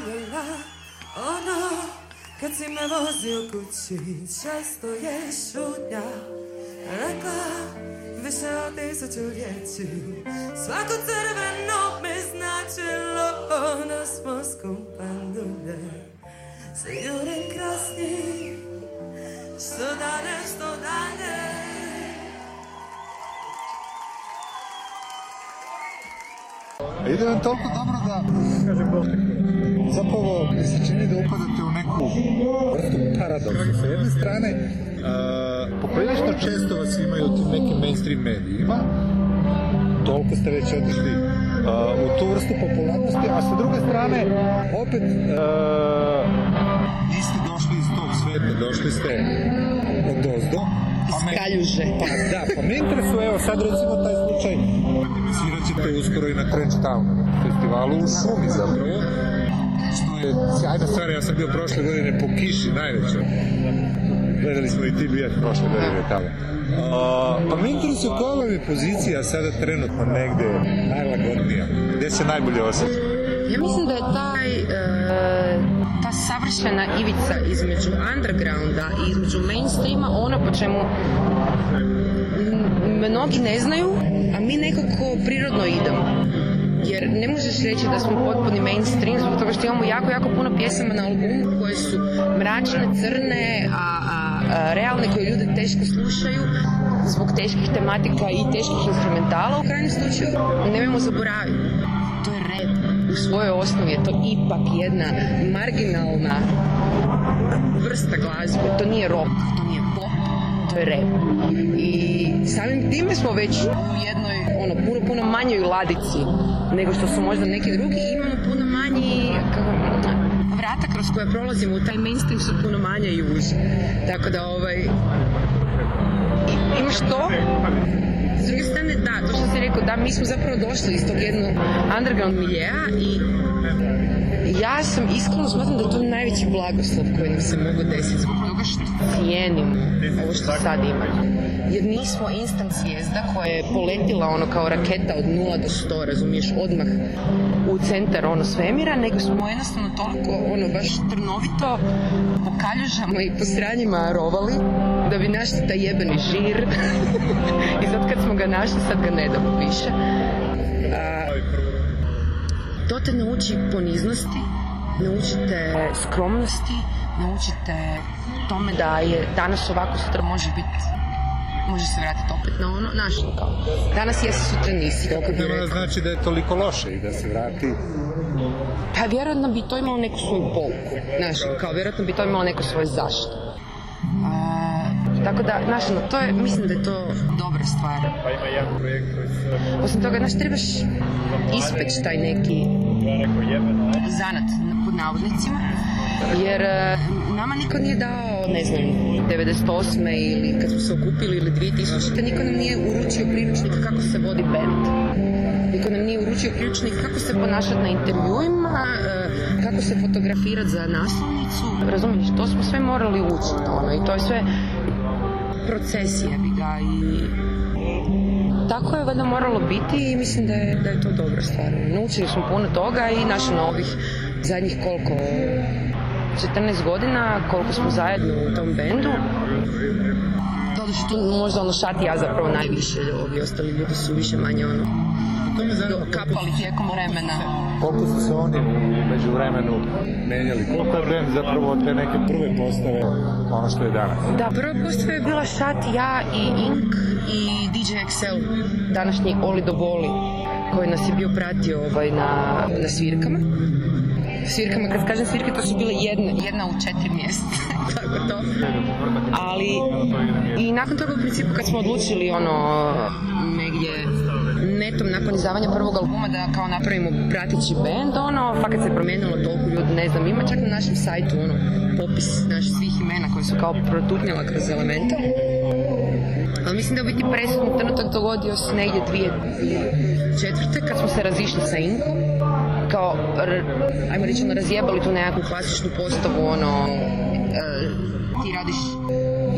Speaker 12: zaboravila Ono kad si me vozio kući. Često je šutnja Rekla više od tisuću riječi. Svako crveno me značilo Da smo skupan dulje Se jurim krasni Što dalje, što dalje.
Speaker 7: Ide vam toliko dobro da, zapravo mi se čini da upadate u neku vrstu paradoksa. Sa jedne strane, uh, poprilično često vas imaju u nekim mainstream medijima, toliko ste već otišli uh, u tu vrstu popularnosti, a sa druge strane, opet uh, niste došli iz tog sveta, došli ste od ozdo.
Speaker 17: Iz kaljuže.
Speaker 7: Pa, da, pa me interesuje, evo sad recimo taj slučaj, svirat ćete uskoro i na Trench Town festivalu u šumi zapravo, što je sjajna stvar, ja sam bio prošle godine po kiši najvećoj. Gledali smo i TBF prošle godine tamo. A, pa me interesuje koja vam je pozicija sada trenutno negde najlagodnija? Gdje se najbolje osjeća?
Speaker 17: Ja mislim da je taj, e, ta savršena ivica između undergrounda i između mainstreama ono po čemu mnogi ne znaju, a mi nekako prirodno idemo. Jer ne možeš reći da smo potpuni mainstream zbog toga što imamo jako, jako puno pjesama na albumu koje su mračne, crne, a, a, a realne koje ljudi teško slušaju zbog teških tematika i teških instrumentala u krajnjem slučaju. Nemojmo zaboraviti, to je. U svojoj osnovi je to ipak jedna marginalna vrsta glazbe. To nije rock, to nije pop, to je rap. I samim time smo već u jednoj ono, puno, puno manjoj ladici nego što su možda neki drugi imamo puno manji kako, vrata kroz koje prolazimo u taj mainstream su puno manje i uže. Tako da ovaj, imaš to s druge strane, da, to što si rekao, da, mi smo zapravo došli iz tog jednog underground miljeja i ja sam iskreno smatram da je to najveći blagoslov koji nam se mogu desiti zbog toga što cijenim ovo što sad imamo. Jer nismo instant zvijezda koja je poletila ono kao raketa od 0 do 100, razumiješ, odmah u centar ono svemira, nego smo jednostavno toliko ono baš trnovito po kaljužama i po stranjima rovali da bi našli taj jebeni žir. I sad kad smo ga našli, sad ga ne damo više. To te nauči poniznosti, naučite skromnosti, naučite tome da je danas ovako, sutra može biti može se vratiti opet na ono, znaš, kao, danas jesi, sutra nisi, kako bi rekao.
Speaker 7: znači da je toliko loše i da se vrati.
Speaker 17: Pa vjerojatno bi to imalo neku svoju pouku, znaš, kao vjerojatno bi to imalo neku svoju zaštitu. A, tako da, znaš, ono, to je, mislim da je to dobra stvar.
Speaker 19: Pa ima jedan projekt koji se...
Speaker 17: Osim toga, znaš, trebaš ispeći taj neki zanat, pod navodnicima, jer e, nama niko nije dao, ne znam, 98. ili kad smo se okupili ili 2000. niko nam nije uručio priručnik kako se vodi band. Niko nam nije uručio priručnik kako se ponašati na intervjuima, e, kako se fotografirati za naslovnicu. Razumiješ, to smo sve morali učiti, ono, i to je sve proces jebi ga i tako je valjda moralo biti i mislim da je, da je to dobra stvar. Naučili smo puno toga i naše novih zadnjih koliko 14 godina koliko smo zajedno u tom bendu Doduše tu možda ono šat i ja zapravo najviše, ovi ostali ljudi su više manje ono kapali tijekom vremena.
Speaker 7: Koliko su se oni u međuvremenu menjali? Koliko je band zapravo te neke prve postave ono što je danas?
Speaker 17: Da, prva postava je bila Šat, ja i Ink i DJ XL, današnji Oli do Boli, koji nas je bio pratio ovaj, na, na svirkama. Svirkama, kad kažem svirke, to su bile jedna, jedna u četiri mjesta, tako to. Ali, i nakon toga u principu kad smo odlučili ono, negdje netom nakon izdavanja prvog albuma da kao napravimo prateći band, ono, fakat se promijenilo toliko ljudi, ne znam, ima čak na našem sajtu, ono, popis naš svih imena koji su kao protutnjala kroz elementa. Ali mislim da u biti presudni trenutak dogodio se negdje dvije četvrte kad smo se razišli sa Inkom. Kao, ajmo reći, ono, razjebali tu nekakvu klasičnu postavu, ono, ti radiš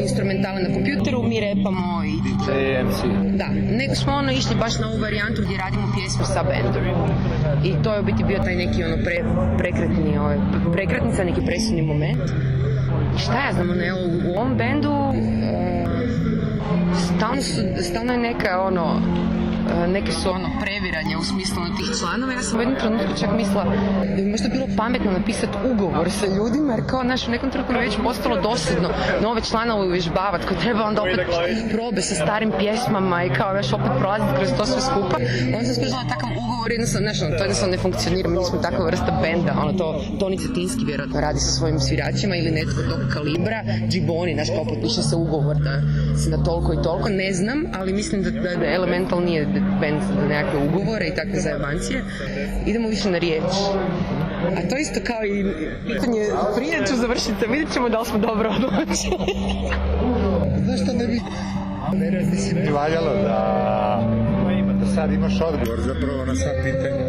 Speaker 17: instrumentale na kompjuteru, mi repamo i...
Speaker 7: AMC.
Speaker 17: Da, nego smo ono išli baš na ovu varijantu gdje radimo pjesme sa bendom. I to je u biti bio taj neki ono pre, prekretni, ovaj, prekretnica, neki presudni moment. Šta ja znam, ono, evo, u ovom bendu e, stalno, stalno je neka ono, e, neke su ono previranje u smislu ono tih članova. Ja sam u jednom trenutku čak mislila da bi možda bilo pametno napisati ugovor sa ljudima jer kao znaš u nekom trenutku već postalo dosadno nove članove uvježbavati koji treba onda opet probe sa starim pjesmama i kao još opet prolaziti kroz to sve skupa. Onda sam skužila takav ugovor jednostavno, znaš, ono, to jednostavno ne funkcionira. Mi smo takva vrsta benda, ono to Toni Cetinski vjerojatno radi sa svojim sviračima ili netko tog kalibra, Džiboni, znaš, kao potpiše se ugovor da na toliko i toliko, ne znam, ali mislim da, da, da Elemental nije band za nekakve ugovore i takve zajebancije. Idemo više na riječ. A to isto kao i pitanje, prije ću završiti, vidjet ćemo da li smo dobro odlučili.
Speaker 7: Znaš što ne bi... Mislim, bi valjalo da, da sad imaš odgovor zapravo na sva pitanja.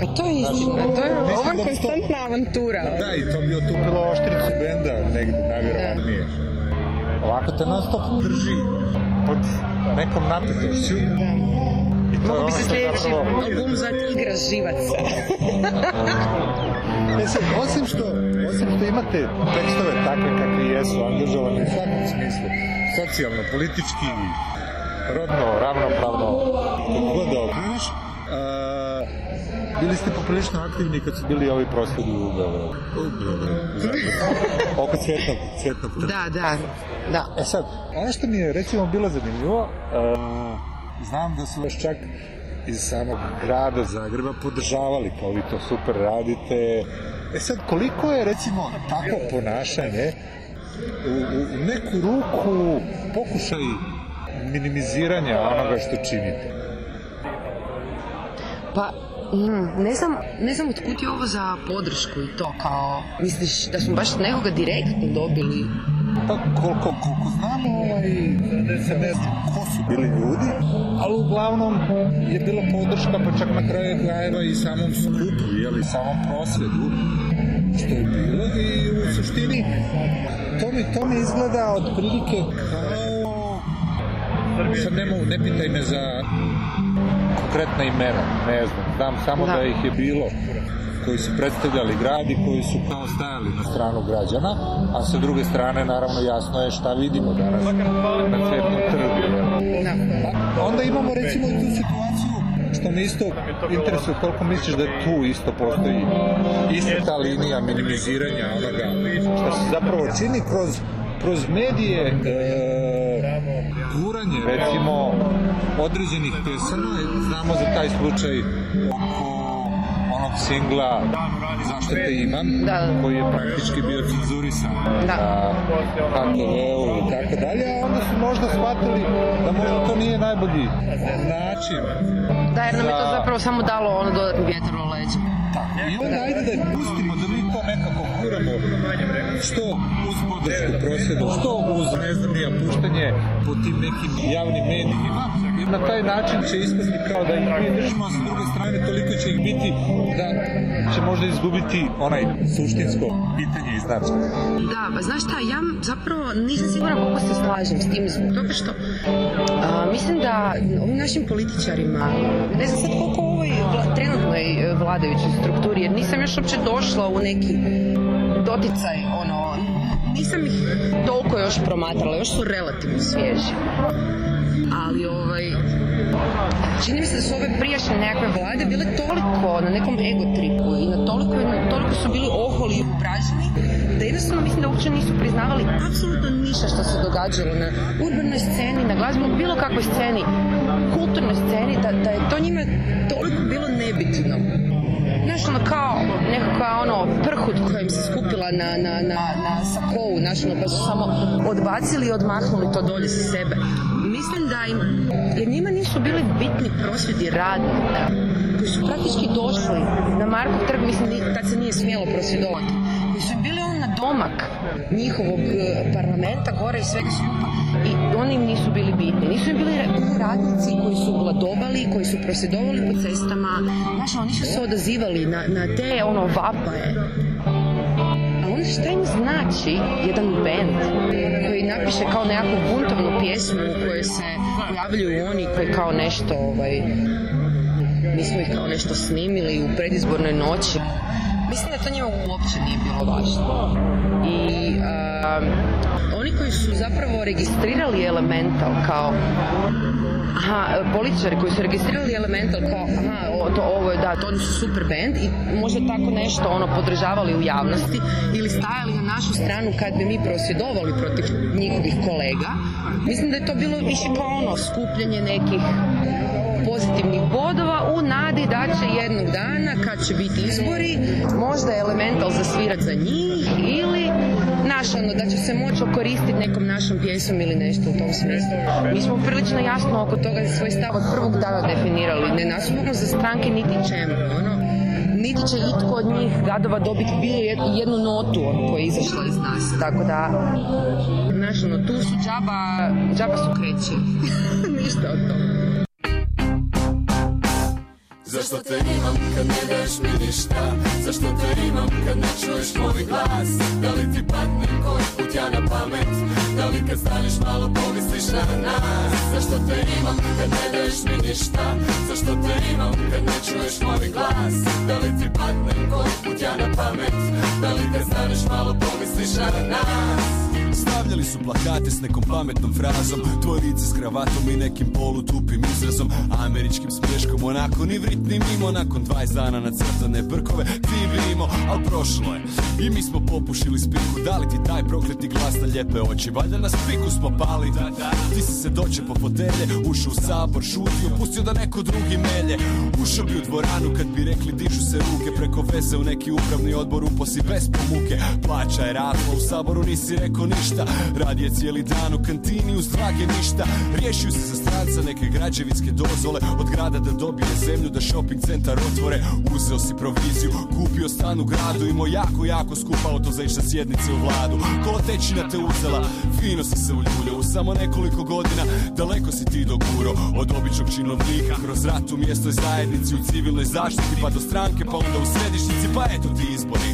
Speaker 17: Pa to je istina, to je, ovo
Speaker 7: to-
Speaker 17: konstantna avantura.
Speaker 7: Da, i to bi otupilo oštricu benda negdje, najvjerovatnije. Ovako te non stop drži pod nekom napetošću. I to je
Speaker 17: Mogu
Speaker 7: ono
Speaker 17: bi se
Speaker 7: što
Speaker 17: sljedeći
Speaker 7: zapravo...
Speaker 17: album zvati Igra živaca.
Speaker 7: E sad, osim što, osim što imate tekstove takve kakvi jesu, angažovani u svakom smislu, socijalno, politički, rodno, ravnopravno, kako god da a, bili ste poprilično aktivni kad su bili ovi prosvjedi u Beogradu. Oko cvjetnog, cvjetnog.
Speaker 17: Da, da, da.
Speaker 7: E sad, ono što mi je recimo bilo zanimljivo, a, znam da su vas čak iz samog grada Zagreba podržavali kao vi to super radite. E sad, koliko je recimo takvo ponašanje u, u, u neku ruku pokušaj minimiziranja onoga što činite?
Speaker 17: Pa, mm, ne znam, ne znam otkud je ovo za podršku i to kao, misliš da smo baš nekoga direktno dobili?
Speaker 7: Pa koliko, koliko znamo, ovaj, se ne znam ko su bili ljudi, ali uglavnom je bila podrška, pa čak na kraju krajeva i samom skupu, jeli, samom prosvjedu, što je bilo i u suštini to mi, to mi izgleda otprilike kao sad ne, mogu, ne pitaj me za konkretna imena, ne znam, znam samo da,
Speaker 17: Da.
Speaker 7: ih je bilo koji su predstavljali grad i koji su kao stajali na stranu građana, a sa druge strane naravno jasno je šta vidimo danas na Cvjetnom trgu. Pa onda imamo recimo i tu situaciju što me isto interesuje koliko misliš da tu isto postoji ista ta linija minimiziranja onoga što se zapravo čini kroz, kroz medije e, guranje recimo određenih pesama znamo za taj slučaj oko onog singla Zašto te imam, koji je praktički bio cenzurisan. Na HTV-u i tako dalje, a onda su možda shvatili da možda to nije najbolji način
Speaker 17: Da, jer nam je to
Speaker 7: za-
Speaker 17: zapravo samo dalo ono dodatni vjetar u leđa.
Speaker 7: I onda ajde da pustimo da mi to nekako guramo što uz podršku prosvjedu, što uz ne znam nija puštanje po tim nekim javnim medijima i na taj način će ispasti kao da ih mi držimo, a sa druge strane toliko će ih biti da će možda izgubiti onaj suštinsko pitanje i značaj.
Speaker 17: Da, pa znaš šta, ja zapravo nisam sigurna koliko se slažem s tim zbog toga što a, mislim da ovim našim političarima, ne znam sad koliko ovoj trenutnoj e, vladajućoj strukturi, jer nisam još uopće došla u neki doticaj, ono, nisam ih toliko još promatrala, još su relativno svježi. Ali ovaj, čini mi se da su ove prijašnje nekakve vlade bile toliko na nekom ego tripu i na toliko, toliko su bili oholi i upraženi da jednostavno mislim da uopće nisu priznavali apsolutno ništa što se događalo na urbanoj sceni, na glazbenoj, bilo kakvoj sceni, kulturnoj sceni, da, da je to njima toliko bilo nebitno. Znaš, ono kao nekakva ono prhut koja im se skupila na, na, na, na sakovu, znaš, ono pa su samo odbacili i odmahnuli to dolje sa sebe. Mislim da im, jer njima nisu bili bitni prosvjedi radnika, koji su praktički došli na Markov trg, mislim, tad se nije smjelo prosvjedovati, koji su bili domak njihovog e, parlamenta, gore i svega skupa, i oni im nisu bili bitni. Nisu im bili ra- radnici koji su gladovali, koji su prosvjedovali po cestama, znaš, oni su se odazivali na, na te ono vapaje. A onda šta im znači jedan band koji napiše kao nekakvu buntovnu pjesmu u kojoj se pojavljuju oni koji kao nešto, ovaj, mi smo ih kao nešto snimili u predizbornoj noći. Mislim da to njima uopće nije bilo važno. I um, oni koji su zapravo registrirali Elemental kao Aha, političari koji su registrirali Elemental kao, aha, o, to, ovo je, da, to oni su super band i možda tako nešto ono podržavali u javnosti ili stajali na našu stranu kad bi mi prosvjedovali protiv njihovih kolega. Mislim da je to bilo više kao ono skupljanje nekih pozitivnih bodova u nadi da će jednog dana kad će biti izbori možda Elemental zasvirat za njih ili naš ono da će se moći okoristiti nekom našom pjesom ili nešto u tom smislu. Mi smo prilično jasno oko toga svoj stav od prvog dana definirali. Ne nasupamo za stranke niti čemu. Ono, niti će itko od njih gadova dobiti bilo jed- jednu notu ono, koja je izašla iz nas. Tako da, znaš, ono, tu su džaba, džaba su kreći. Ništa od toga.
Speaker 20: Zašto te imam kad ne daješ mi ništa? Zašto te imam kad ne čuješ moj glas? Da li ti padne koji put ja na pamet? Da li kad staneš malo pomisliš na nas? Zašto te imam kad ne daješ mi ništa? Zašto te imam kad ne čuješ moj glas? Da li ti padne koji put ja na pamet? Da li kad staneš malo pomisliš na nas
Speaker 14: Stavljali su plakate s nekom pametnom frazom. Tvoje lice s kravatom i nekim polutupim izrazom. Američkim smješkom onako ni vrit ni mimo Nakon 20 dana na crtane brkove. Ti vidimo, al prošlo je. I mi smo popušili spiku. Da li ti taj prokleti glas na lijepe oči? Valjda na spiku smo pali. Ti si se doće po fotelje Ušao u sabor, šutio, pustio da neko drugi melje. Ušao bi u dvoranu kad bi rekli dižu se ruke Preko veze u neki upravni odbor uposi bez pomuke. Plaća je rasla, u saboru nisi rekao ništa Rad je cijeli dan u kantini uz drage ništa. Riješio se za stranca neke građevinske dozvole. Od grada da dobije zemlju da shopping centar otvore. Uzeo si proviziju, kupio stan u gradu. Imao jako, jako skup auto za išta sjednice u vladu. Kolotečina te uzela, fino si se uljuljio U samo nekoliko godina. Daleko si ti doguro Od običnog činovnika. Kroz rat u mjestoj zajednici U civilnoj zaštiti pa do stranke pa onda u središnjici. Pa eto ti izbori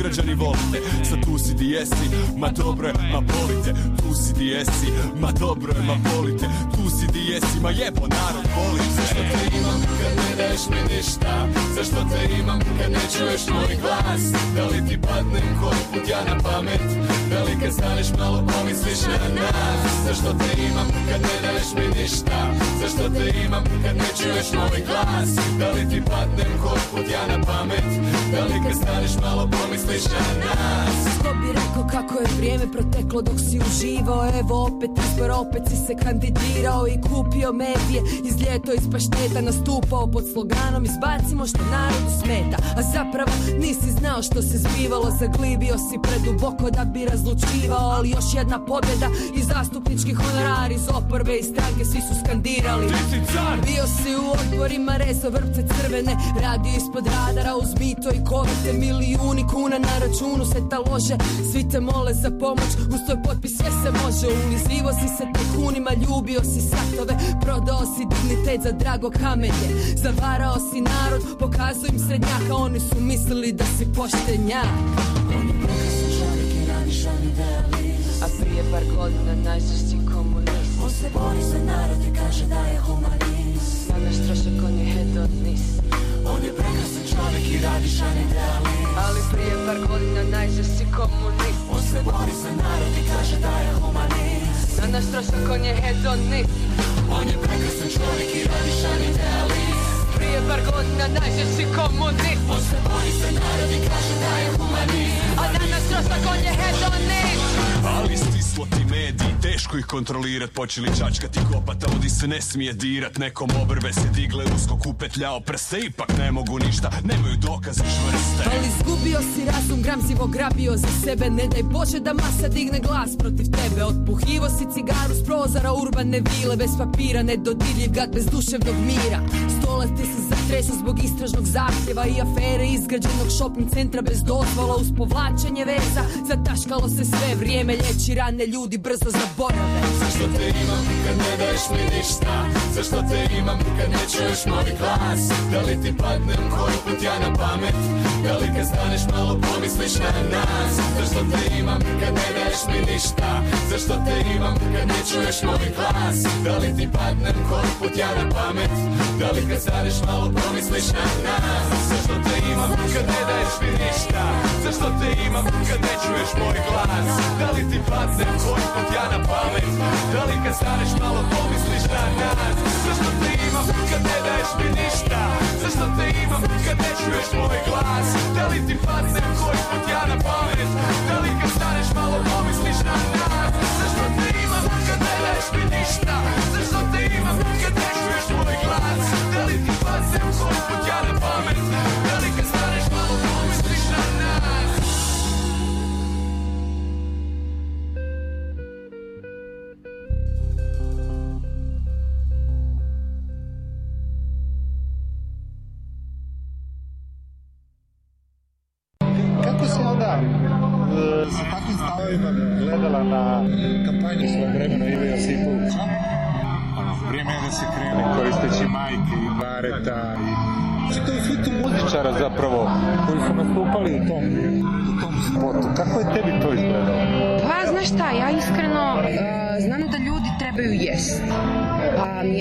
Speaker 14: Sugrađani volite, sa tu si di jesi Ma dobro je, ma volite, tu si di jesi Ma dobro je, ma volite, tu si di jesi Ma jebo narod volite
Speaker 20: Zašto te imam kad ne daješ mi ništa? Zašto te imam kad ne čuješ moj glas? Da li ti padnem koji put ja na pamet? Da li kad staneš malo pomisliš na nas? Zašto te imam kad ne daješ mi ništa? Zašto te imam kad ne čuješ moj glas? Da li ti padnem koji put ja na pamet? Da li kad staneš malo pomisliš na nas.
Speaker 12: Ko bi rekao kako je vrijeme proteklo dok si uživao Evo opet izbor, opet si se kandidirao i kupio medije Iz ljeto iz pašteta nastupao pod sloganom Izbacimo što narodu smeta A zapravo nisi znao što se zbivalo Zaglibio si preduboko da bi razlučivao. Ali još jedna pobjeda i zastupnički honorar iz oporbe i stranke Svi su skandirali. Bio si u odborima, rezo vrpce crvene Radio ispod radara uz mito i kovite Milijuni kuna na računu se talože Svi te mole za pomoć, uz tvoj potpis sve se može. Ulizivo si se tajkunima, ljubio si satove. Prodao si dignitet za drago kamenje. Zavarao si narod, pokazuj im srednjaka. Oni su mislili da si poštenjak. A prije par godina najžešći komunist. On se bori za narod i kaže da je humanist. Danas trošak on je hedonist
Speaker 20: On je prekrasan čovjek i radi šan idealist
Speaker 12: Ali prije par godina najžešći komunist.
Speaker 20: On se bori za narod i kaže da je humanist.
Speaker 12: Danas trošak on je hedonist.
Speaker 20: On je prekrasan čovjek i radi šan idealist
Speaker 12: Prije par godina najžešći komunist.
Speaker 20: On se bori za narod i kaže da je humanist.
Speaker 12: A danas trošak on je hedonist.
Speaker 14: Ali stislo ti mediji, teško ih kontrolirat Počeli čačkati kopata, ovdje se ne smije dirat. Nekom obrve se digle usko kupetljao prste Ipak ne mogu ništa, nemaju dokaze čvrste
Speaker 12: Ali izgubio si razum, gramzivo grabio za sebe. Ne daj Bože da masa digne glas protiv tebe. Otpuhivo si cigaru s prozora urbane vile Bez papira, nedodirljiv gad bez duševnog mira. Stolac ti se zatresao zbog istražnog zahtjeva I afere izgrađenog shopping centra bez dozvola Uz povlačenje veza. Zataškalo se sve vrijeme Lječi rane ljudi brzo zaborave.
Speaker 20: Zašto te imam kad ne daješ mi ništa? Zašto te imam kad ne čuješ moj glas? Da li ti padnem koji put ja na pamet? Da li kad staneš malo pomisliš
Speaker 14: na nas? Zašto te imam kad ne daješ mi ništa? Zašto te imam kad ne čuješ moj glas? Da li ti padnem koji put ja na pamet? Da li kad staneš malo pomisliš na nas? Zašto te imam kad ne daješ mi ništa? Zašto te imam kad ne čuješ moj glas? Da li ti padnem koji put ja na pamet. Da li kad staneš malo pomisliš na nas? Zašto te imam kad ne daješ mi ništa? Zašto te imam kad ne čuješ moj glas? Da li ti padnem koji put ja na pamet? Da li kad staneš malo pomisliš na nas? Zašto te imam kad ne daješ mi ništa? Zašto te imam kad ne čuješ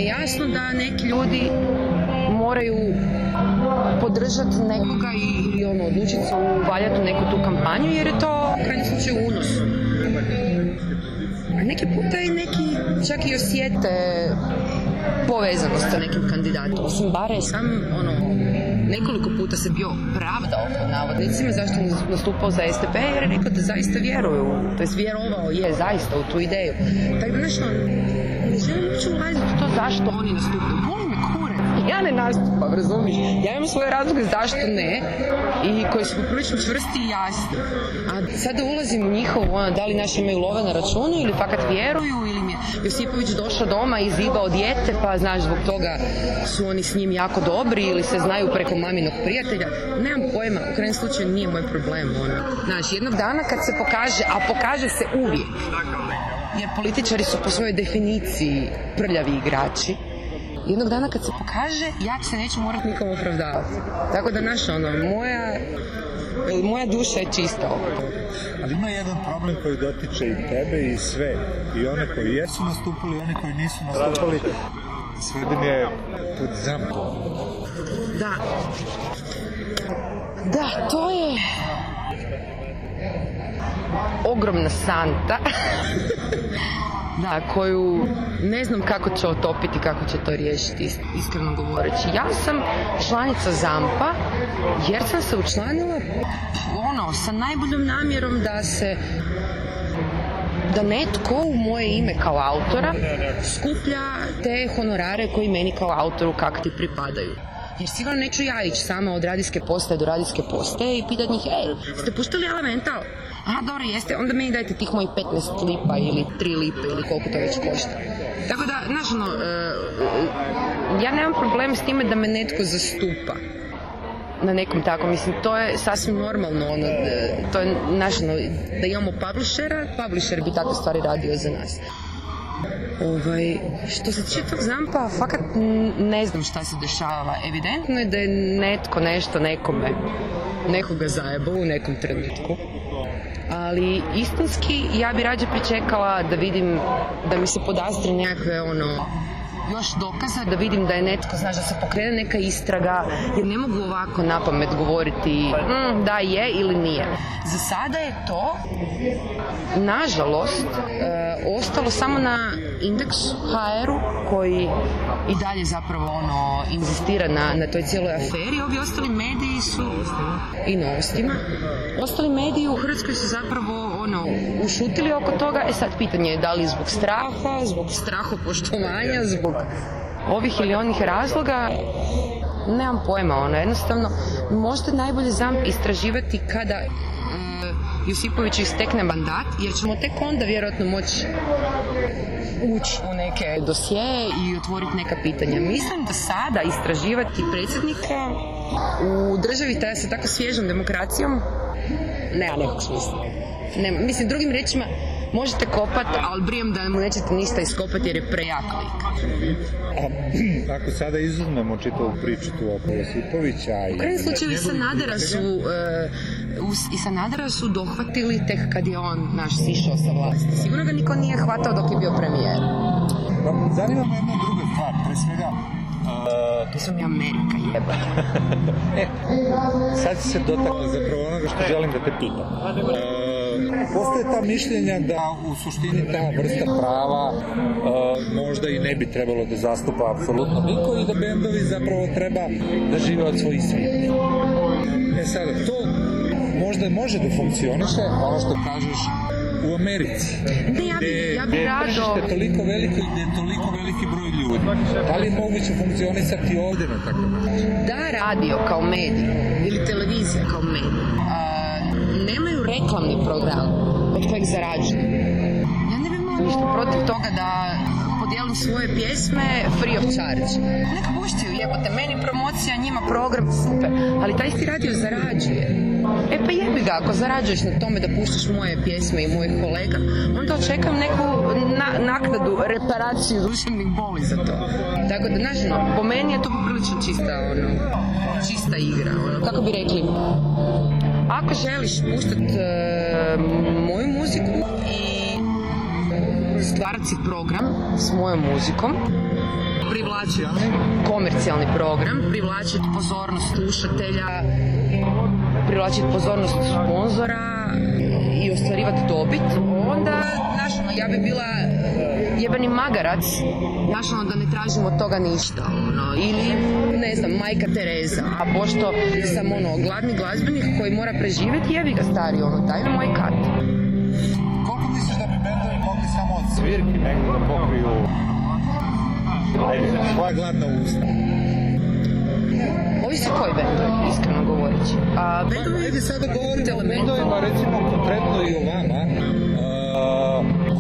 Speaker 17: jasno da neki ljudi moraju podržati nekoga i, ili ono, odlučiti se uvaljati u neku tu kampanju jer je to u krajnjem slučaju unos. A neki puta i neki čak i osjete povezanost sa nekim kandidatom. Mislim, Bare sam ono, nekoliko puta se bio pravdao pod navodnicima zašto je nastupao za SDP jer je rekao da zaista vjeruju, to jest vjerovao je zaista u tu ideju. Tako da nešto, ne želim uopće ulaziti u to zašto oni nastupaju. Me. Ja ne nastupam, razumiješ? Ja imam svoje razloge zašto ne i koji su poprilično čvrsti i jasni. A sada ulazim u njihovo, ono, da li naši imaju love na računu ili fakat vjeruju ili mi je Josipović došao doma i zibao dijete pa znaš zbog toga su oni s njim jako dobri ili se znaju preko maminog prijatelja. Nemam pojma, u krajnjem slučaju nije moj problem. Ono. Znaš, jednog dana kad se pokaže, a pokaže se uvijek, jer političari su po svojoj definiciji prljavi igrači, jednog dana kad se pokaže, ja se neću morati nikom opravdavati. Tako da, znaš, ono, moja, moja duša je čista.
Speaker 7: Ali ima jedan problem koji dotiče i tebe i sve. I one koji jesu nastupili i one koji nisu nastupili. Sveden je pod zampom.
Speaker 17: Da. Da, to je ogromna santa. da, koju ne znam kako će otopiti, kako će to riješiti, is- iskreno govoreći. Ja sam članica Zampa jer sam se učlanila ono, sa najboljom namjerom da se da netko u moje ime kao autora skuplja te honorare koji meni kao autoru kak ti pripadaju. Jer sigurno neću ja ići sama od radijske postaje do radijske postaje i pitat njih, ej, ste puštali Elemental? A, dobro, jeste, onda meni dajte tih mojih 15 lipa ili 3 lipe ili koliko to već košta. Tako da, znaš, ono, e, ja nemam problem s time da me netko zastupa na nekom tako, mislim, to je sasvim normalno, ono, e, to je, znaš, ono, da imamo publishera, publisher bi takve stvari radio za nas. Ovaj, što se tiče tog zampa, fakat ne znam šta se dešava. Evidentno je da je netko nešto nekome, nekoga zajebao u nekom trenutku. Ali istinski ja bi rađe pričekala da vidim, da mi se podastre nekakve ono, još dokaza da vidim da je netko, znaš, da se pokrene neka istraga, jer ne mogu ovako na pamet govoriti "Mm, da je ili nije. Za sada je to, nažalost, e, ostalo samo na Index HR-u koji i dalje zapravo ono inzistira na, na toj cijeloj aferi. Ovi ostali mediji su i novostima. Ostali mediji u Hrvatskoj su zapravo ono ušutili oko toga. E sad pitanje je da li zbog straha, zbog strahopoštovanja, zbog ovih ili onih razloga nemam pojma, ono, jednostavno možda je najbolje zamp istraživati kada e, Josipović istekne mandat, jer ćemo tek onda vjerojatno moći ući u neke dosjeje i otvoriti neka pitanja. Mislim da sada istraživati predsjednika u državi ta sa tako svježom demokracijom nema nekog smisla. Nema. Mislim, drugim riječima, možete kopat, ali brijem da mu nećete ništa iskopati jer je prejak lik.
Speaker 7: A ako sada izuzmemo čitavu priču tu oko Josipovića i...
Speaker 17: U krajnjem slučaju i Sanadera su Us- I Sanadera su dohvatili tek kad je on naš sišao sa vlasti. Sigurno ga niko nije hvatao dok je bio premijer.
Speaker 7: Pa, zanima me jedna druga stvar, pre svega,
Speaker 17: To sam i Amerika jeba.
Speaker 7: E, sad si se dotakla zapravo onoga što želim da te pitam. Postoje ta mišljenja da u suštini ta vrsta prava e, možda i ne bi trebalo da zastupa apsolutno niko i da bendovi zapravo treba da žive od svojih svirki. E sada, to možda može da funkcioniše, ono što kažeš, u Americi.
Speaker 17: Ne, ja bi-
Speaker 7: gde-
Speaker 17: ja bi
Speaker 7: gde
Speaker 17: rado-
Speaker 7: toliko veliko i gde je toliko veliki broj ljudi. Da li je moguće funkcionisati ovdje na takav način?
Speaker 17: Da radio kao medij ili televizija kao medij a, nemaju reklamni program od kojeg zarađuju. Ja ne bi imala ništa protiv toga da podijelim svoje pjesme free of charge. Neka puštaju, jebote, meni promocija, njima program, super. Ali taj isti radio zarađuje. E pa jebi ga, ako zarađuješ na tome da puštaš moje pjesme i mojih kolega, onda očekam neku na- naknadu, reparaciju duševnih boli za to. Tako da, znaš, ono, po meni je to poprilično čista, ono, čista igra. Ono, kako bi rekli, ako želiš puštat e, moju muziku i stvarat si program s mojom muzikom, privlačiti komercijalni program, privlačiti pozornost slušatelja, privlačiti pozornost sponzora i ostvarivati dobit, onda, znaš, ono, ja bi bila jebeni magarac, znaš, ono, da ne tražim od toga ništa, ono, ili, ne znam, majka Tereza, a pošto sam, ono, gladni glazbenik koji mora preživjeti, jebi ga stari, ono, daj mi moj kat.
Speaker 7: Koliko misliš da bi bendovi mogli samo od svirki negdje da pokriju ajde, gladna usta?
Speaker 17: Ovisi koji bendovi, iskreno govoreći. A bendovi...
Speaker 7: Ajde sada govorimo o bendovima, recimo konkretno i o vama.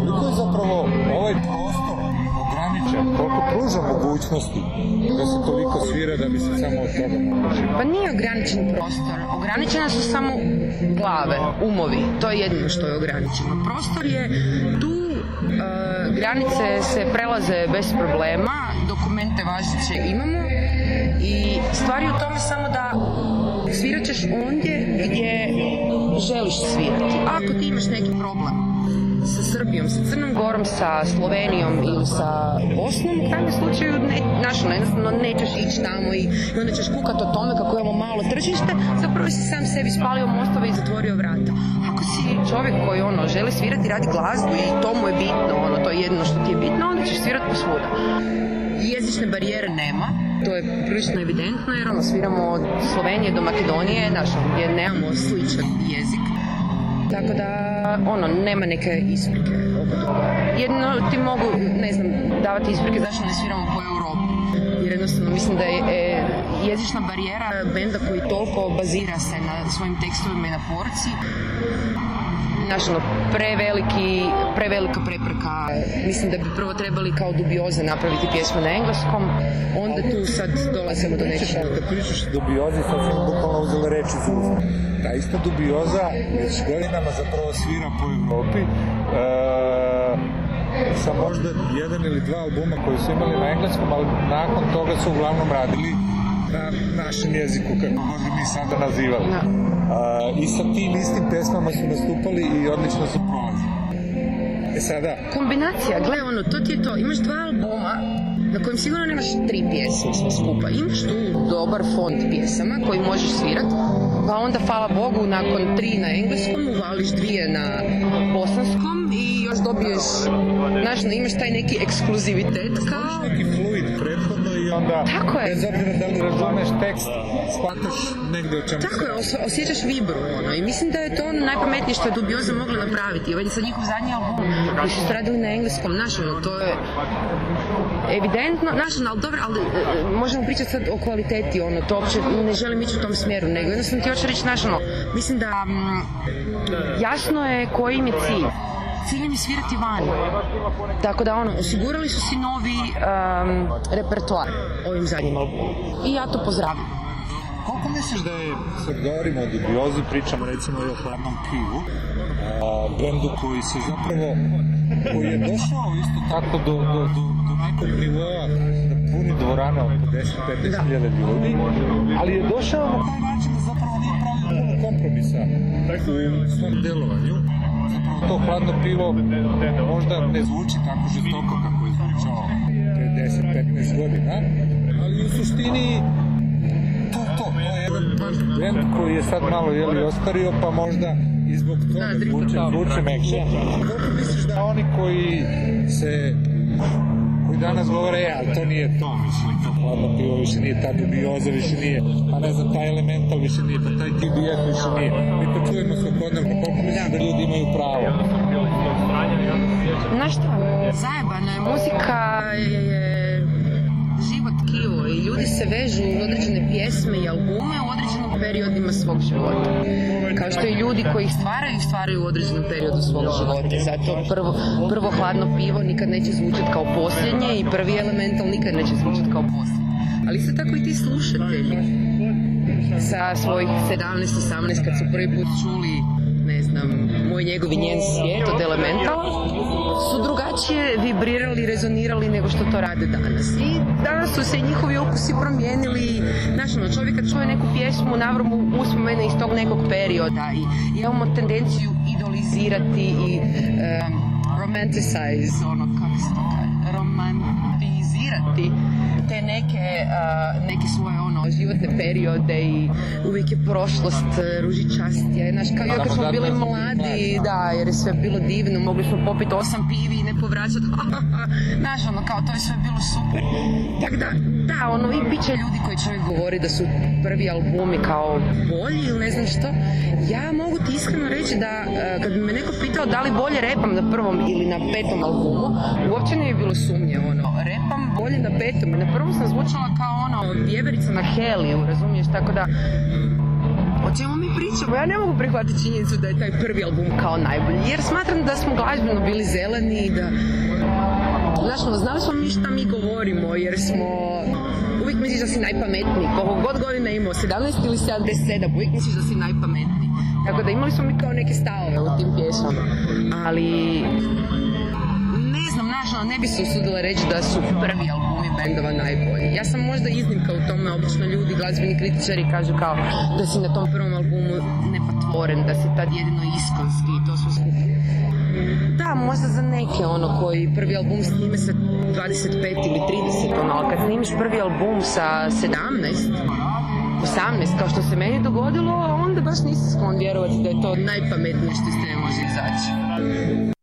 Speaker 7: Koliko je zapravo ovaj prostor ograničen, koliko pruža mogućnosti da se toliko svira da bi se samo od toga?
Speaker 17: Pa nije ograničen prostor, ograničena su samo glave, umovi, to je jedino što je ograničeno. Prostor je tu, e, granice se prelaze bez problema, dokumente važeće imamo i stvar je u tome samo da svirat ondje gdje želiš svirati. Ako ti imaš neki problem sa Srbijom, sa Crnom Gorom, sa Slovenijom ili sa Bosnom, u krajnjem slučaju ne, znaš, ono, jednostavno nećeš ići tamo i, i onda ćeš kukat o tome kako imamo malo tržište, zapravo si sam sebi spalio mostove i zatvorio vrata. Ako si čovjek koji ono, želi svirati, radi glazbu i to mu je bitno, ono, to je jedino što ti je bitno, onda ćeš svirati posvuda. Jezične barijere nema, to je prilično evidentno jer ono, sviramo od Slovenije do Makedonije, znaš, ono, gdje nemamo sličan jezik. Tako da, ono, nema neke isprike oko. Jedno ti mogu, ne znam, davati isprike zašto ne sviramo po Europi. Jer jednostavno mislim da je e, jezična barijera benda koji toliko bazira se na svojim tekstovima i na porci, znaš, ono, preveliki, prevelika prepreka. Mislim da bi prvo trebali kao dubioze napraviti pjesmu na engleskom, onda tu sad dolazimo do nečega.
Speaker 7: kad pričaš o dubiozi, sad sam bukvalno uzela reč iz usta. Ta ista dubioza već godinama zapravo svira po Europi. E, sa možda jedan ili dva albuma koji su imali na engleskom, ali nakon toga su uglavnom radili na našem jeziku, kako god ga mi sada nazivali. E, I sa tim istim pesmama su nastupali i odlično su prolazili. E sada,
Speaker 17: Kombinacija, gle ono, to ti je to, imaš dva albuma na kojem sigurno nemaš tri pjesme sve skupa. Imaš tu dobar fond pjesama koji možeš svirat, pa onda, hvala Bogu, nakon tri na engleskom uvališ dvije na bosanskom i još dobiješ, znaš, no, imaš taj neki ekskluzivitet kao...
Speaker 7: neki fluid i onda,
Speaker 17: Tako je.
Speaker 7: bez obzira da li razumeš tekst, shvataš negde o čemu
Speaker 17: Tako je, os- osjećaš vibru, ono, i mislim da je to ono najpametnije što je Dubioza mogla napraviti. Ovaj sad njihov zadnji album, koji su radili na engleskom, znaš, ono, to je evidentno, znaš, ono, ali dobro, ali e, možemo pričati sad o kvaliteti, ono, to uopće ne želim ići u tom smjeru, nego jednostavno ti hoću reći, znaš, ono, mislim da mm, jasno je koji im je cilj. Cilj im je svirati vani. Tako da, ono, osigurali su si novi em, repertoar ovim zadnjim albumom. I ja to pozdravljam.
Speaker 7: Koliko misliš da je, sad govorimo o dubiozi, pričamo recimo i o hladnom pivu, a, bendu koji se zapravo, koji je došao isto tako do, do, do, do nekog nivoa da puni dvorane oko 10-15 hiljada ljudi, ali je došao na taj način da zapravo nije pravio puno kompromisa u svom delovanju. Zapravo to hladno pivo možda ne zvuči tako žestoko kako je zvučao pre 10-15 godina, ali u suštini to to. To je jedan band koji je sad malo jeli ostario, pa možda i zbog toga zvuče, zvuče mekše. Kako misliš da oni koji se danas govore, e, ali to nije to, mislim, to hladno pivo više nije ta dubioza, više nije, pa ne znam, taj elemental više nije, pa taj TBF više nije. Mi to čujemo svakodnevno, koliko misliš da ljudi imaju pravo?
Speaker 17: Znaš šta, zajebano je, muzika je, život tkivo i ljudi se vežu u određene pjesme i albume u određenim periodima svog života. Kao što i ljudi koji ih stvaraju, stvaraju u određenom periodu svog života. Zato prvo, prvo hladno pivo nikad neće zvučati kao posljednje i prvi elemental nikad neće zvučati kao posljednje. Ali isto tako i ti slušatelji sa svojih 17-18 kad su prvi put čuli ne znam, moj njegov i njen svijet od Elementala, su drugačije vibrirali, rezonirali nego što to rade danas. I danas su se i njihovi ukusi promijenili. Znaš, ono, čovjek kad čuje neku pjesmu, navrom mu uspomene iz tog nekog perioda i imamo tendenciju idolizirati i um, romanticize, ono, kako se to kaže, romantizirati te neke, uh, neke svoje ono životne periode i uvijek je prošlost uh, ružičastija. Znaš, kao kad smo bili mladi, da, jer je sve bilo divno, mogli smo popiti osam pivi i ne povraćati. Znaš, ono, kao to je sve bilo super. Tako da, da, ono, i bit će ljudi koji će uvijek govori da su prvi albumi kao bolji ili ne znam što. Ja mogu ti iskreno reći da uh, kad bi me neko pitao da li bolje repam na prvom ili na petom albumu, uopće ne bi bilo sumnje, ono, repam bolje na petom. Na prvom sam zvučala kao ono, vjeverica na heliju, razumiješ, tako da o čemu mi pričamo? Ja ne mogu prihvatiti činjenicu da je taj prvi album kao najbolji, jer smatram da smo glazbeno bili zeleni i da Znaš, ono, znali smo mi šta mi govorimo, jer smo uvijek misliš da si najpametniji. Koliko god godina imao, 17 ili 77, uvijek misliš da si najpametniji. Tako da imali smo mi kao neke stavove u tim pjesmama. Ali ne znam, znaš, ono, ne bi se usudila reći da su prvi albumi bendova najbolji. Ja sam možda iznimka u tome, obično ljudi, glazbeni kritičari kažu kao da si na tom prvom albumu nepatvoren, da si tad jedino iskonski i to sve skupa. Da, možda za neke, ono, koji prvi album snime sa 25 ili 30, ono, ali kad snimiš prvi album sa 17, 18, kao što se meni dogodilo, onda baš nisi sklon vjerovati da je to najpametnije što tebe može izaći.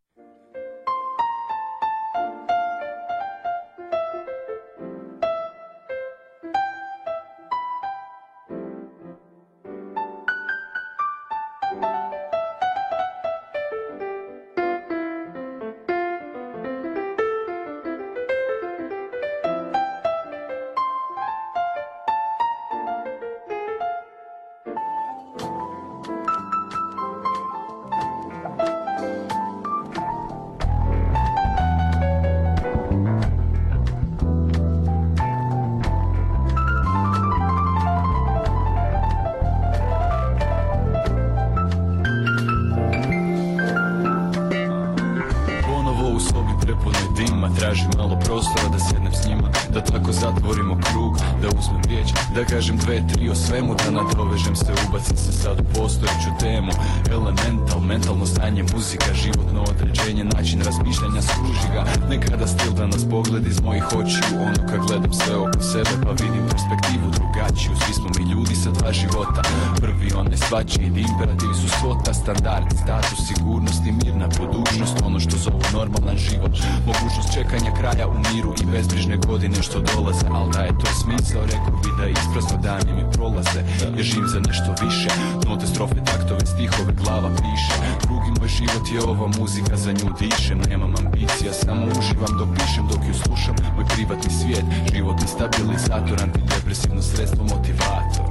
Speaker 21: Mogućnost čekanja kraja u miru i bezbrižne godine što dolaze Al da je to smisao, rekao bi da isprazno dani mi prolaze Ja živim za nešto više. Note, strofe, taktove, stihove, glava piše. Drugi moj život je ova muzika, za nju dišem Nemam ambicija, samo uživam dok pišem, dok ju slušam. Moj privatni svijet, životni stabilizator Antidepresivno sredstvo, motivator.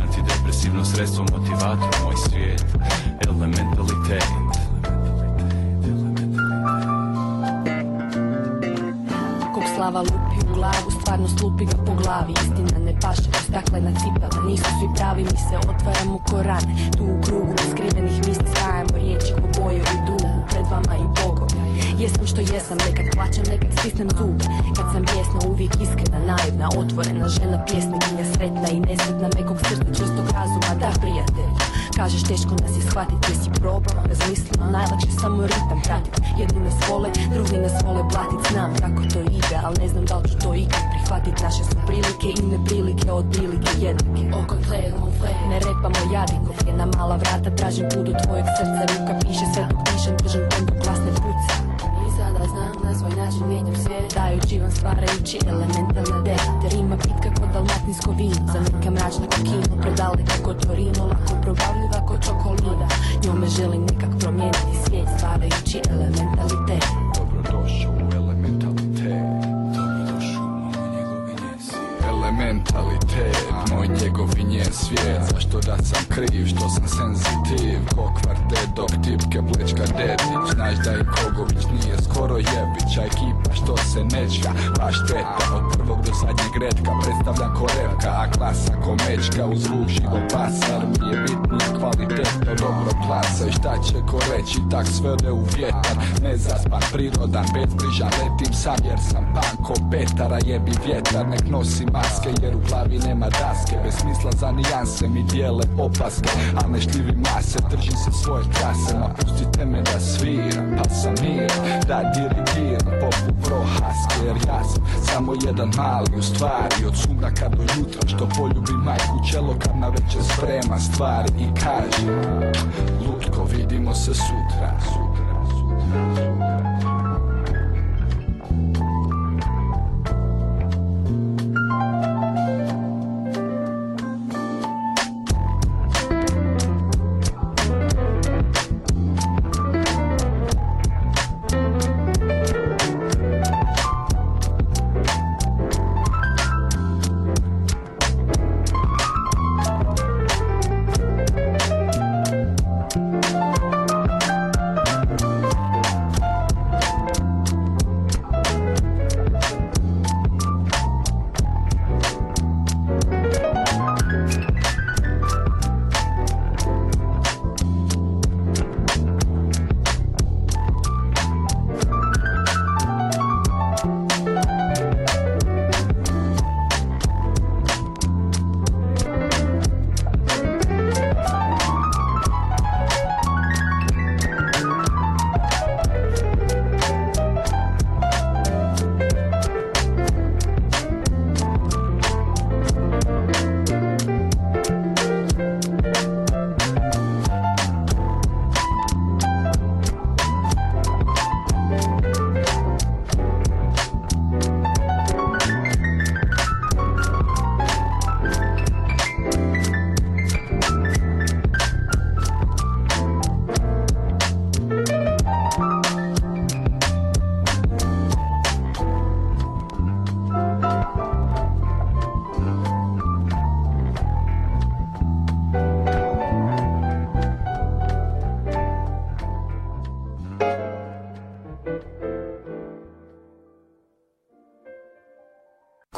Speaker 21: Antidepresivno sredstvo, motivator Moj svijet, elementalitet
Speaker 22: Kog slava lupi u glavu, stvarnost lupi ga po glavi. Istina ne paše u staklena cipela Nisu svi pravi, mi se otvaramo ko rane. Tu u krugu skrivenih misli stajemo riječi ko boje u duhu Pred vama i Bogom. Jesam što jesam, nekad plaćam, nekad stisnem zube. Kad sam bijesna, uvijek iskrena, naivna Otvorena žena, pjesnikinja, sretna i nesretna Mekog srca, čvrstog razuma, da prijatelj Kažeš teško nas je shvatit, jesi probao Razmislimo, najlakše samo ritam pratit. Jedni nas vole, drugi nas vole blatit. Znam kako to ide, al ne znam da li ću to ikad prihvatit. Naše su prilike i neprilike od prilike jednake. Oko gledamo ne repamo jadiko Na mala vrata tražim put do tvojeg srca. Ruka piše sve dok držim tempo glasne znam način mijenjam svijet Dajući vam stvarajući elementalne dete Rima pitka kod dalmatinsko vino. Za neka mračna kokino Predaleka kod Torino Lako probavljiva kod čokolina Njome želim nekak promijeniti svijet Stvarajući elementalitet
Speaker 23: svijet Elementalitet, moj njegovinje svijet. Zašto da sam kriv, što sam senzitiv. Ko kvartet dok tipke plečka dedić Znaš da i Kogović nije skoro jebić A ekipa što se nečka, baš teta Od prvog do zadnjeg redka predstavljam ko repka A klasa ko mečka. Uz zvuk živog basa Jer mi je bitnija kvalitetno dobro plasa I šta će ko reći, tak sve ode u vjetar. Nezaspan, prirodan, bezbrižan Letim sam jer sam pan ko petara Jebi vjetar, nek nosi maske Jer u glavi nema daske. Bez smisla za nijanse mi dijele opaske A ne šljivi mase, držim se svoje trase Ma pustite me da sviram, pa sam miran Da dirigiram poput prohaske Jer ja sam samo jedan mali u stvari. Od sumraka do jutra što poljubi majku Čelo kad na večer sprema stvari I kaže Lutko vidimo se sutra Sutra, sutra, sutra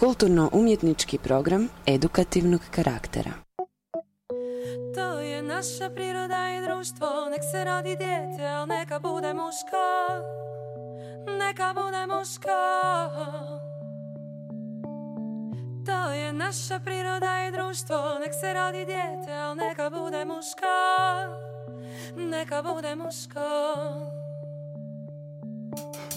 Speaker 24: Kulturno-umjetnički program edukativnog karaktera.
Speaker 16: To je naša priroda i društvo Nek se rodi dijete, al neka bude muška Neka bude muška To je naša priroda i društvo Nek se rodi dijete, al neka bude muška Neka bude muška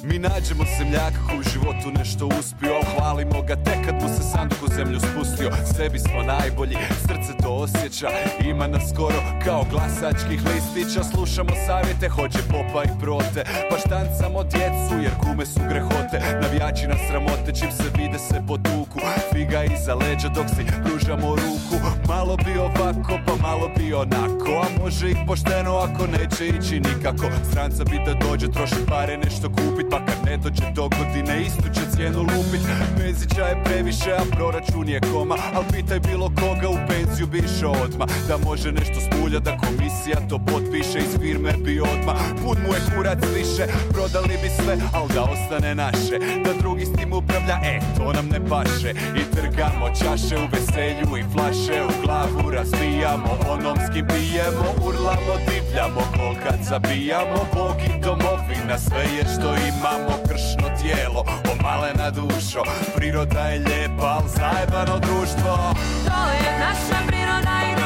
Speaker 14: Mi nađemo zemljaka koji u životu nešto uspio Hvalimo ga tek kad mu se sanduk u zemlju spustio. Sebi smo najbolji, srce to osjeća Ima nas skoro kao glasačkih listića. Slušamo savjete, hoće popa i prote Pa štancamo djecu jer kume su grehote. Navijači nas sramote, čim se vide se potuku. Figa iza leđa dok si pružamo ruku. Malo bi ovako, pa malo bi onako A može i pošteno ako neće ići nikako. Stranca bi da dođe, troši pare, nešto kupit Pa kad ne dođe do godine, istu će cijenu lupit. Pezića je previše, a proračun je koma. Al pitaj bilo koga, u penziju bi išao odma Da može nešto smulja, da komisija to potpiše Iz firme bi odma. Pun mu je kurac više, prodali bi sve Al da ostane naše, da drugi s tim upravlja E, to nam ne paše. I trgamo čaše u veselju i flaše U glavu razbijamo, onom s kim pijemo Urlamo, divljamo, kol kad zabijamo. Bog i domovina, sve je što imamo Kršno tijelo, omalena dušo Priroda je lijepa, al zajebano društvo.
Speaker 16: To je naša priroda i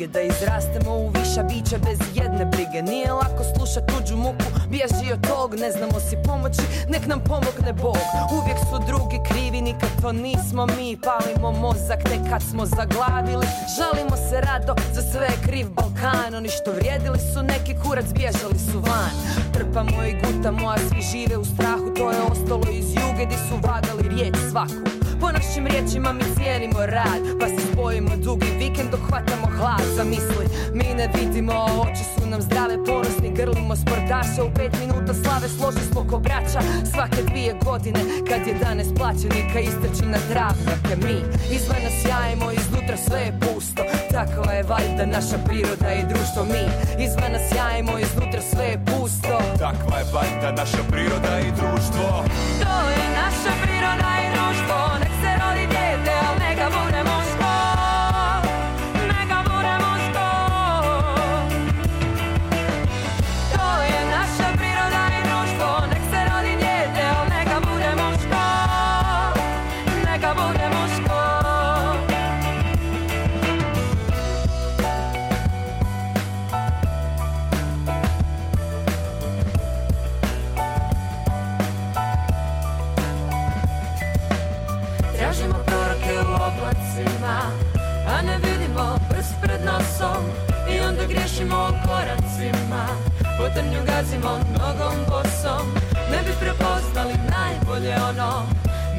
Speaker 16: knjige Da izrastemo u viša bića bez jedne brige. Nije lako slušat tuđu muku Bježi od tog, ne znamo si pomoći Nek nam pomogne Bog. Uvijek su drugi krivi, nikad to nismo mi. Palimo mozak, tek kad smo zaglavili Žalimo se rado, za sve je kriv Balkan. Oni što vrijedili su neki kurac, bježali su van. Trpamo i gutamo, a svi žive u strahu To je ostalo iz juge, di su vagali riječ svaku po našim riječima mi cijenimo rad Pa se spojimo dugi vikend dok hvatamo hlad. Zamisli, mi ne vidimo, oči su nam zdrave Ponosni grlimo sportaša U pet minuta slave složi smo ko braća. Svake dvije godine kad je danes plaćenika Istrči na travnjake mi Izvana sjajimo, iznutra sve je pusto. Takva je valjda naša priroda i društvo. Mi Izvana sjajimo, iznutra sve je pusto.
Speaker 13: Takva je valjda naša priroda i društvo.
Speaker 16: To je naša priroda i društvo Potemnju gazimo nogom bosom Ne bi prepoznali najbolje ono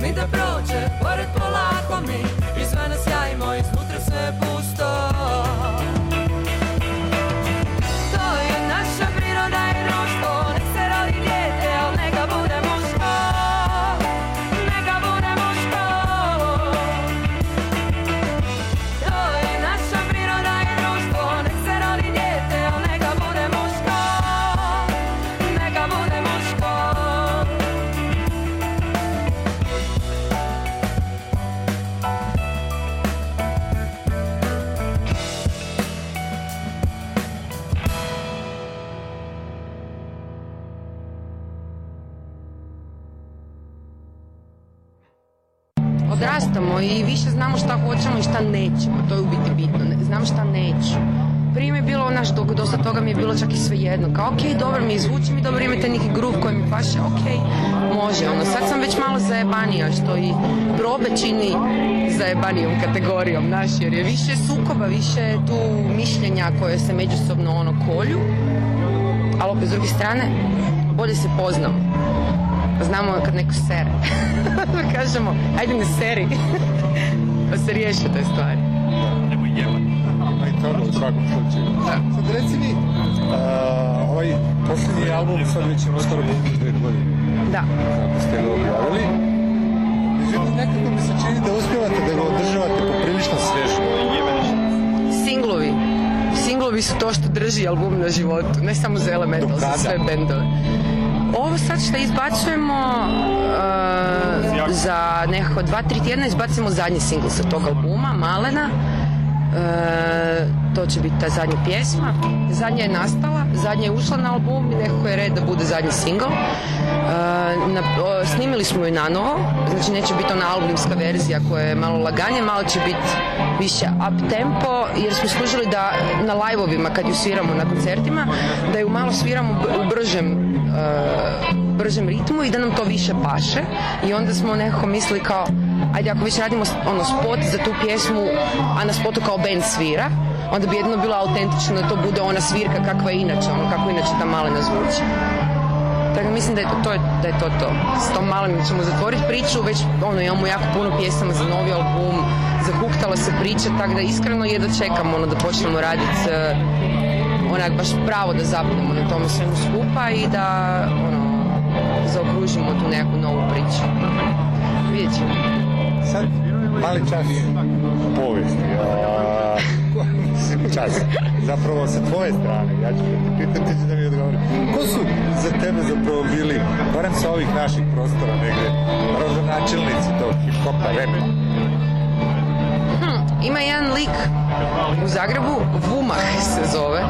Speaker 16: Mi da prođe pored polako mi. Izvana sjajimo, iznutra
Speaker 17: zajebanija, što i probe čini zajebanijom kategorijom, naš, jer je više sukoba, više je tu mišljenja koje se međusobno ono kolju. Ali opet s druge strane, bolje se poznamo. Znamo kad neko sere. da kažemo, ajde ne seri. pa se riješe te stvari.
Speaker 18: A i toga u svakom slučaju. Sad reci mi, a, ovaj posljednji album sad već ima skoro biti dvije godine.
Speaker 17: Da.
Speaker 18: Kako ste ga objavili. Međutim, nekako mi se čini da uspijevate da ga održavate poprilično.
Speaker 17: Singlovi. Singlovi su to što drži album na životu, ne samo za Elemental, za sve bendove. Ovo sad što izbacujemo uh, za nekako dva, tri tjedna izbacimo zadnji singl sa tog albuma, Malena. E, to će biti ta zadnja pjesma. Zadnja je nastala, zadnja je ušla na album i nekako je red da bude zadnji singl. Na, o, snimili smo ju na novo, znači neće biti ona albumska verzija koja je malo laganje, malo će biti više up tempo jer smo služili da na live-ovima kad ju sviramo na koncertima da ju malo sviramo u bržem e, bržem ritmu i da nam to više paše. I onda smo nekako mislili kao ajde ako već radimo ono spot za tu pjesmu a na spotu kao band svira onda bi jedino bilo autentično da to bude ona svirka kakva je inače ono kako inače ta malena zvuči tako da mislim da je to, to, je- da je to to. S tom malim ćemo zatvoriti priču, već ono, imamo jako puno pjesama za novi album, zahuktala se priča, tako da iskreno jedva čekamo ono, da počnemo raditi onak baš pravo da zapnemo na tome svemu skupa i da ono, zaokružimo tu neku novu priču. Vidjet ćemo.
Speaker 18: Sad, mali čas povijesti. Mislim, čas. Zapravo sa tvoje strane, ja ću te pitam, ti da mi odgovori. Ko su za tebe zapravo bili, barem sa ovih naših prostora negdje, rodonačelnici tog hip-hopa, repa?
Speaker 17: Hm, ima jedan lik u Zagrebu, Vumah se zove.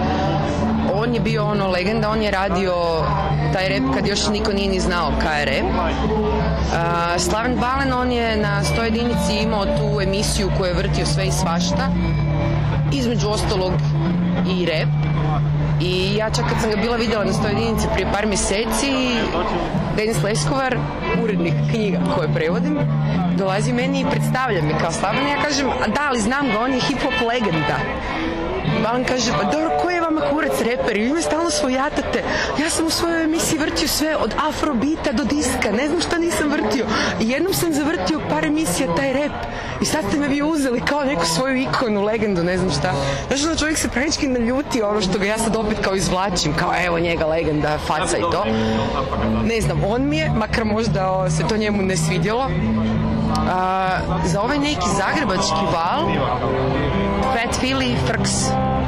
Speaker 17: on je bio ono legenda, on je radio taj rep kad još niko nije ni znao kaj je rep. Slaven Balen, on je na 100 jedinici imao tu emisiju koju je vrtio sve i svašta, između ostalog i rep. I ja čak kad sam ga bila vidjela na 100 jedinici prije par mjeseci, Denis Leskovar, urednik knjiga koje prevodim, dolazi meni i predstavlja me kao Slaven. Ja kažem, da, ali znam ga, on je hip-hop legenda. Balan kaže, pa dobro, ko je vama kurac reper? I vi me stalno svojatate. Ja sam u svojoj emisiji vrtio sve od afrobita do diska. Ne znam šta nisam vrtio. I jednom sam zavrtio par emisija taj rep. I sad ste me vi uzeli kao neku svoju ikonu, legendu, ne znam šta. Znaš, ono čovjek se pranički naljuti ono što ga ja sad opet kao izvlačim. Kao evo njega legenda, faca i to. Ne znam, on mi je, makar možda se to njemu ne svidjelo, a, za ovaj neki zagrebački val Fat Philly, Frks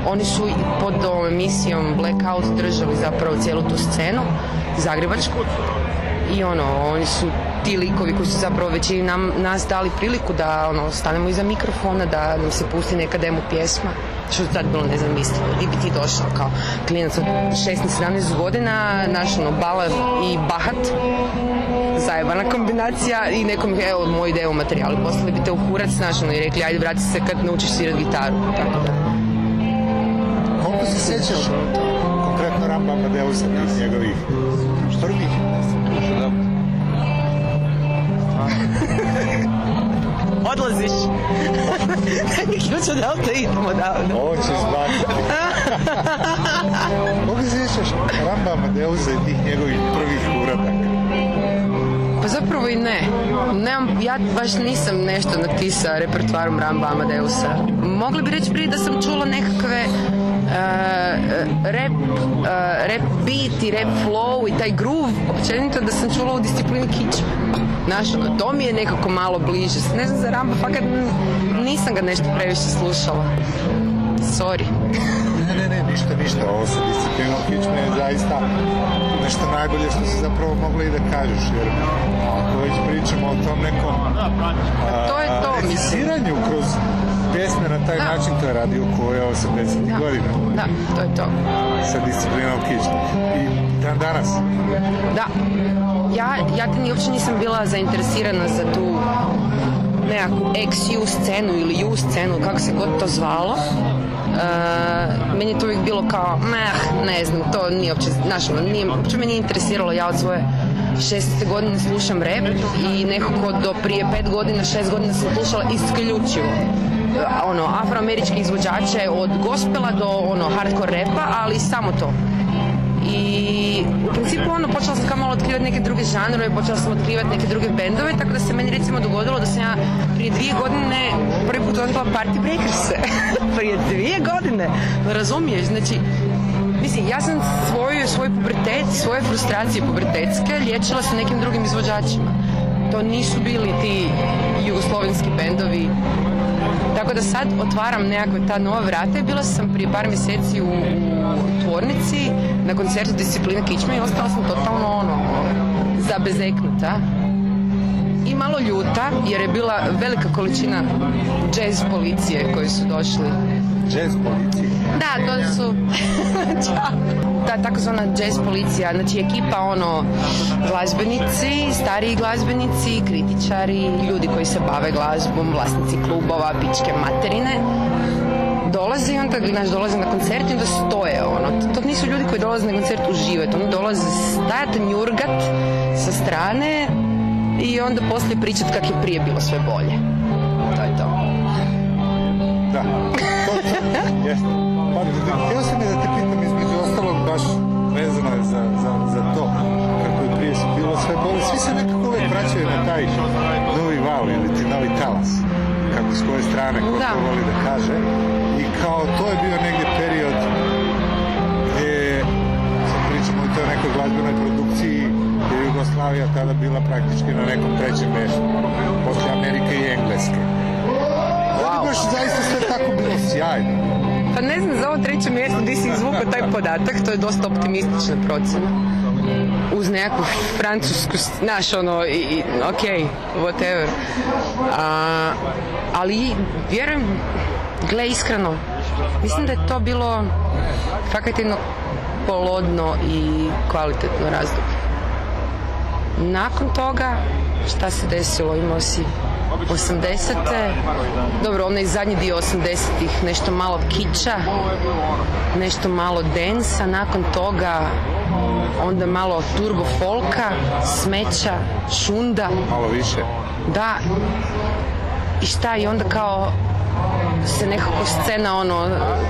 Speaker 17: oni su pod ovom emisijom Blackout držali zapravo cijelu tu scenu zagrebačku i ono, oni su ti likovi koji su zapravo većini nam, nas dali priliku da ono, stanemo iza mikrofona, da nam se pusti neka demo pjesma što je tad bilo nezamislivo. Di bi ti došao kao klinac od 16-17 godina, naš ono, bala i bahat, zajebana kombinacija i nekom, evo, moj ideja u materijalu. Poslali bi te u kurac, znaš, ono, i rekli, ajde, vrati se kad naučiš svirat gitaru. Tako da.
Speaker 7: Koliko se sjećaš konkretno Ramba Amadeusa, tih njegovih prvih?
Speaker 17: Odlaziš. Ključ od auta, idemo odavde.
Speaker 7: Ovo će zbati. Koliko se sjećaš Ramba Amadeusa i tih njegovih prvih uradaka?
Speaker 17: Pa zapravo i ne. Nemam, ja baš nisam nešto natisa repertoarom Ramba Amadeusa. Mogli bi reći prije da sam čula nekakve rap, uh, rap beat i rap flow i taj groove, općenito da sam čula u disciplini kičma. Znaš, to mi je nekako malo bliže. Ne znam za Ramba, fakat nisam ga nešto previše slušala. Sorry.
Speaker 7: Ne, ne, ne, ništa, ništa. Ovo sa disciplinom kičme je zaista nešto najbolje što se zapravo moglo i da kažeš. Jer ako već pričamo o tom nekom a,
Speaker 17: to je to, mislim.
Speaker 7: kroz pjesme na taj način, to je radio koje 80. godina.
Speaker 17: Da, to je to.
Speaker 7: Sa disciplinom kičme. I dan danas.
Speaker 17: Da. Ja, ja uopće nisam bila zainteresirana za tu nekakvu ex-U scenu ili U scenu, kako se god to zvalo. Uh, meni je to uvijek bilo kao, meh, ne znam, to nije uopće, znaš, ono, nije, uopće me nije interesiralo, ja od svoje 16. godine slušam rap i nekako do prije 5 godina, 6 godina sam slušala isključivo ono, afroameričke izvođače od gospela do ono, hardcore repa, ali samo to. I u principu ono, počela sam kao malo otkrivati neke druge žanrove, počela sam otkrivati neke druge bendove, tako da se meni recimo dogodilo da sam ja prije dvije godine prvi put odgledala Party Breakers. prije dvije godine, ne razumiješ? Znači, Mislim, ja sam svoju, svoj pubertet, svoje frustracije pubertetske liječila sa nekim drugim izvođačima. To nisu bili ti jugoslovenski bendovi. Tako da sad otvaram nekakve ta nova vrata i bila sam prije par mjeseci u, u tvornici na koncertu Disciplina Kičme i ostala sam totalno ono, zabezeknuta i malo ljuta jer je bila velika količina jazz policije koji su došli.
Speaker 7: Jazz policije?
Speaker 17: Da, to su ta takozvana jazz policija, znači ekipa ono glazbenici, stariji glazbenici, kritičari, ljudi koji se bave glazbom, vlasnici klubova, pičke materine dolaze i onda znaš, dolaze na koncert i onda stoje ono. To nisu ljudi koji dolaze na koncert uživati, oni dolaze stajati njurgat sa strane i onda poslije pričat kak je prije bilo sve bolje. To je to.
Speaker 7: Da, jeste. Pa, htio sam je da te pitam između ostalog baš vezano je za, za, za to kako je prije bilo sve bolje. Svi se nekako uvijek vraćaju na taj novi val ili ti novi talas. Kako s koje strane, ko to voli da kaže. I kao to je bio negdje period gdje pričamo o toj nekoj glazbenoj produkciji gdje je Jugoslavija tada bila praktički na nekom trećem mjestu. Poslije Amerike i Engleske. Wow. Baš zaista sve tako bilo sjajno.
Speaker 17: Pa ne znam, za ovo treće mjesto gdje si izvukao taj podatak, to je dosta optimistična procjena. Uz nekakvu francusku, znaš, ono, i, i, ok, whatever. A, ali, vjerujem, gle, iskreno, mislim da je to bilo fakat jedno plodno i kvalitetno razdoblje. Nakon toga, šta se desilo? Imao si 80. Dobro, onaj zadnji dio 80-ih, nešto malo kiča, nešto malo densa, nakon toga onda malo turbo folka, smeća, šunda.
Speaker 18: Malo više.
Speaker 17: Da. I šta, i onda kao se nekako scena ono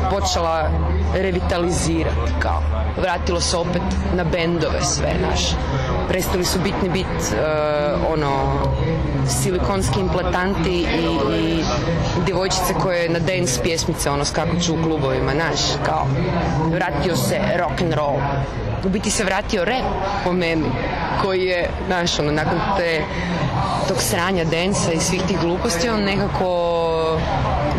Speaker 17: počela revitalizirati kao. Vratilo se opet na bendove sve naš prestali su bitni bit e, ono silikonski implantanti i, i djevojčice koje na dance pjesmice ono skakuću u klubovima naš kao. Vratio se rock and roll. U biti se vratio rap po meni koji je naš ono nakon te tog sranja densa i svih tih gluposti on nekako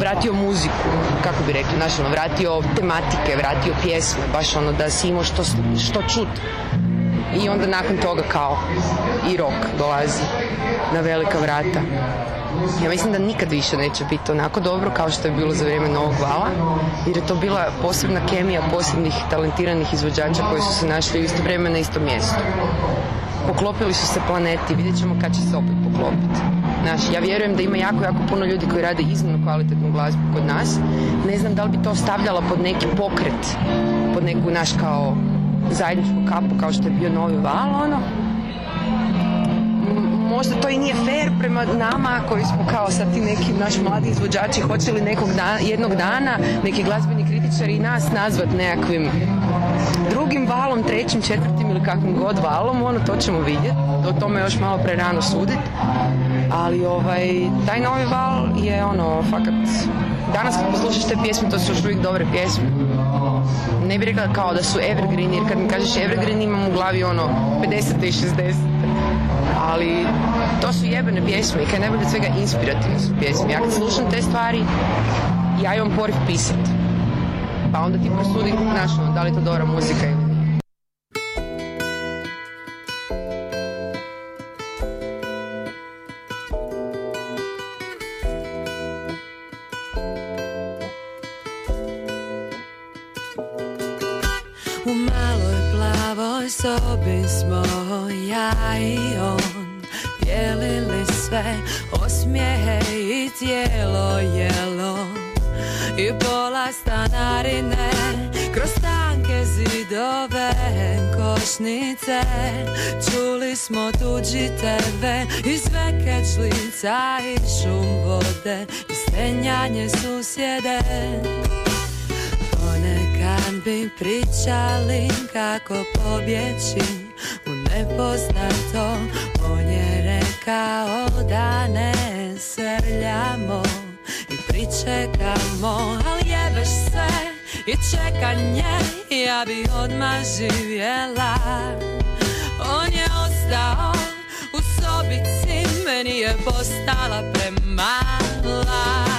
Speaker 17: vratio muziku, kako bi rekli, znaš, ono, vratio tematike, vratio pjesme, baš ono da si imao što, što čut. I onda nakon toga kao i rock dolazi na velika vrata. Ja mislim da nikad više neće biti onako dobro kao što je bilo za vrijeme Novog vala, jer je to bila posebna kemija posebnih talentiranih izvođača koji su se našli u isto vrijeme na istom mjestu. Poklopili su se planeti, vidjet ćemo kad će se opet poklopiti. Znaš, ja vjerujem da ima jako, jako puno ljudi koji rade iznimno kvalitetnu glazbu kod nas. Ne znam da li bi to stavljala pod neki pokret, pod neku naš kao zajedničku kapu kao što je bio Novi Val, ono. Možda to i nije fair prema nama koji smo kao sad ti neki naši mladi izvođači, hoće li nekog dana, jednog dana neki glazbeni kritičari i nas nazvat nekakvim drugim valom, trećim, četvrtim ili kakvim god valom, ono to ćemo vidjeti. O tome još malo prerano sudit. Ali ovaj, taj novi val je ono, fakat, danas kad poslušaš te pjesme, to su još uvijek dobre pjesme. Ne bih rekla kao da su evergreen, jer kad mi kažeš evergreen imam u glavi ono 50. i 60. Ali to su jebene pjesme i kaj najbolje od svega inspirativne su pjesme. Ja kad slušam te stvari, ja imam poriv pisat. Pa onda ti prosudi, znaš, ono, da li to dobra muzika ili
Speaker 16: košnice Čuli smo tuđi tebe i zveke člica i šum vode I stenjanje susjede. Ponekad bi pričali kako pobjeći u nepoznato On je rekao da ne srljamo i pričekamo Ali jebeš se i čekanje ja bi odmah živjela. On je ostao u sobici, meni je postala premala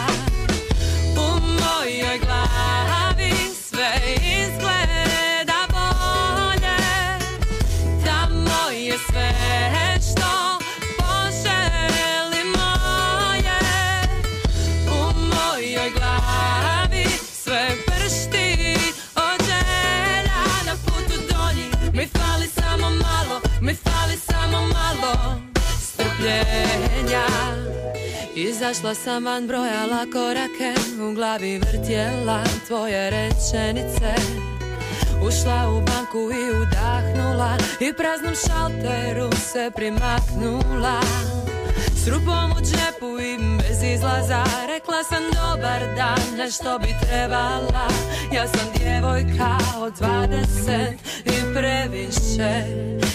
Speaker 16: Izašla sam van, brojala korake U glavi vrtjela tvoje rečenice. Ušla u banku i udahnula I praznom šalteru se primaknula Rupom u džepu i bez izlaza Rekla sam dobar dan, nešto bi trebala? Ja sam djevojka od dvadeset i previše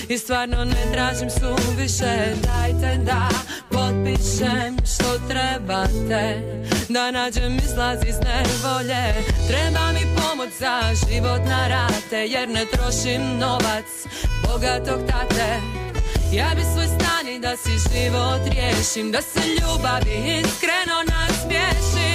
Speaker 16: I stvarno ne tražim suviše. Dajte da potpišem što trebate Da nađem izlaz iz nevolje. Treba mi pomoć za život na rate Jer ne trošim novac bogatog tate ja bi svoj stan da si život riješim Da se ljubavi iskreno nasmiješim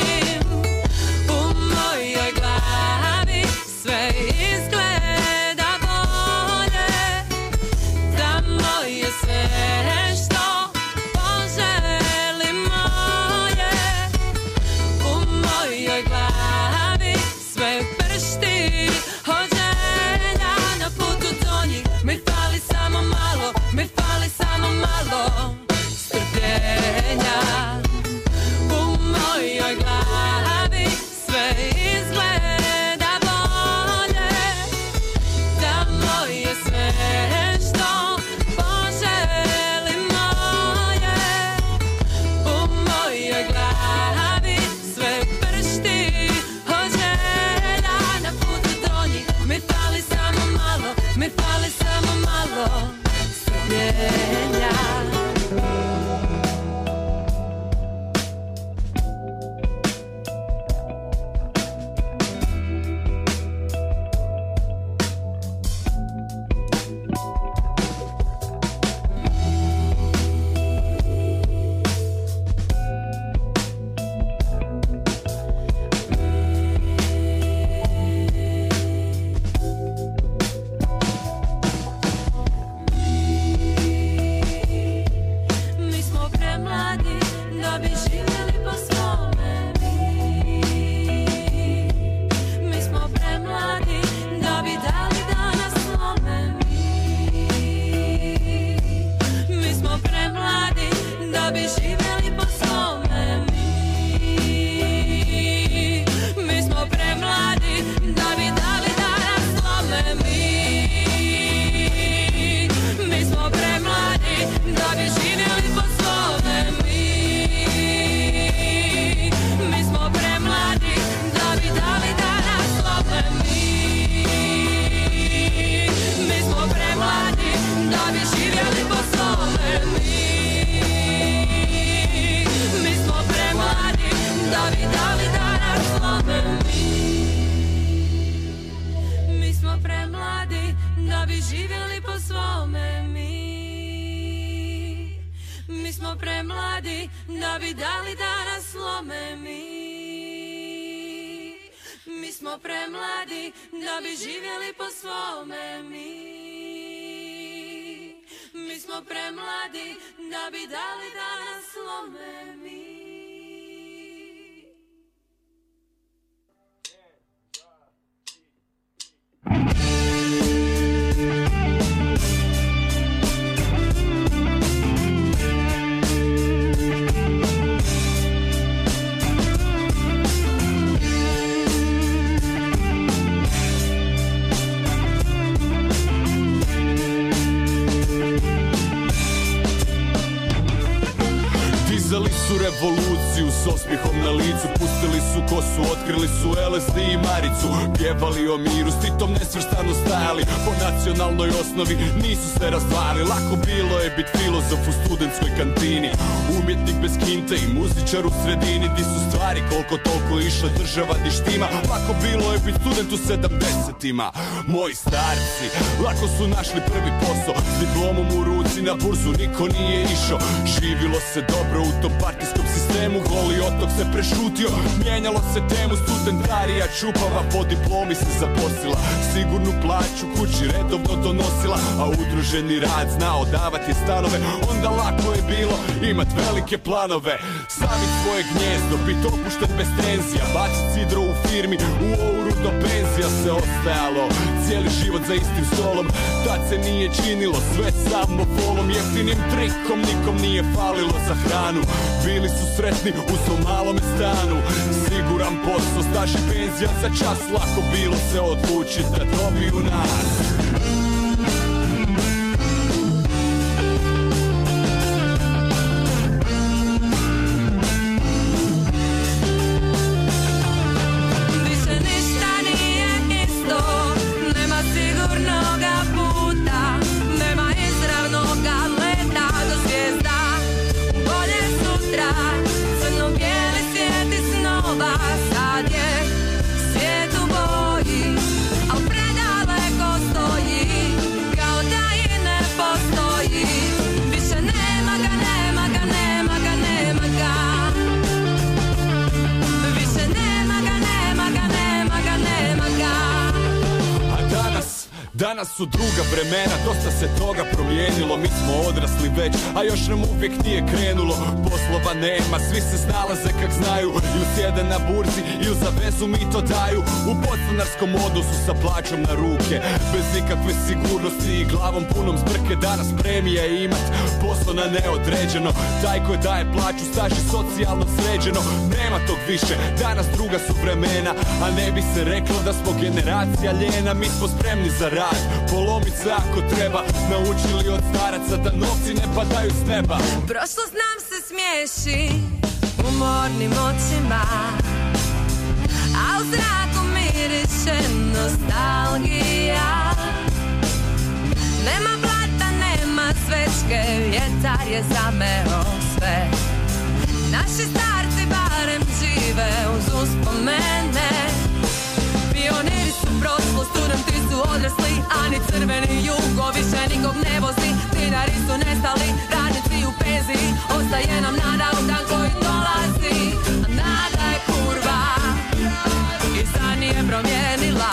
Speaker 14: kosu, otkrili su LSD i Maricu? Pjevali o miru, s Titom nesvrstano stajali. Po nacionalnoj osnovi nisu se razdvali Lako bilo je bit filozof u studentskoj kantini. Umjetnik bez kinte i muzičar u sredini. Di su stvari koliko toliko išle država di štima. Lako bilo je bit student u sedamdesetima. Moji starci, lako su našli prvi posao. S diplomom u ruci na burzu niko nije išao. Živilo se dobro u tom partijskom sistemu Goli otok se prešutio, mijenjalo se temu Studentarija čupava po diplomi se zaposlila Sigurnu plaću kući redovno donosila A udruženi rad znao davati stanove. Onda lako je bilo imat velike planove Slavit svoje gnjezdo, bit opušten bez tenzija Bacit sidro u firmi, u ouru do penzija se ostajalo. Cijeli život za istim stolom Tad se nije činilo sve samo volom Jeftinim trikom nikom nije falilo za hranu. Bili su sretni u svom malome stanu Siguran posao, staž i penzija za čas Lako bilo se odlučit da dobiju nas su druga vremena Dosta se toga promijenilo Mi smo odrasli već, a još nam uvijek nije krenulo Poslova nema, svi se snalaze kak znaju Ili sjede na burzi, ili za vezu mi to daju. U podstanarskom odnosu sa plaćom na ruke Bez ikakve sigurnosti i glavom punom zbrke Danas premije imat poslo na neodređeno. Taj koji daje plaću, staž i socijalno sređeno Nema tog više, danas druga su vremena A ne bi se reklo da smo generacija ljena Mi smo spremni za rad, polomit se ako treba. Naučili od staraca da novci ne padaju s neba.
Speaker 16: Prošlost nam se smiješi umornim očima. A u zraku miriše nostalgija. Nema blata, nema svečke, vjetar je zameo sve. Naši starci barem žive uz uspomene. Pioniri studenti su odrasli A ni crveni jugo više nikog ne vozi. Dinari su nestali, radnici u penziji Ostaje nam nada u dan koji dolazi. A nada je kurva. I sad nije promijenila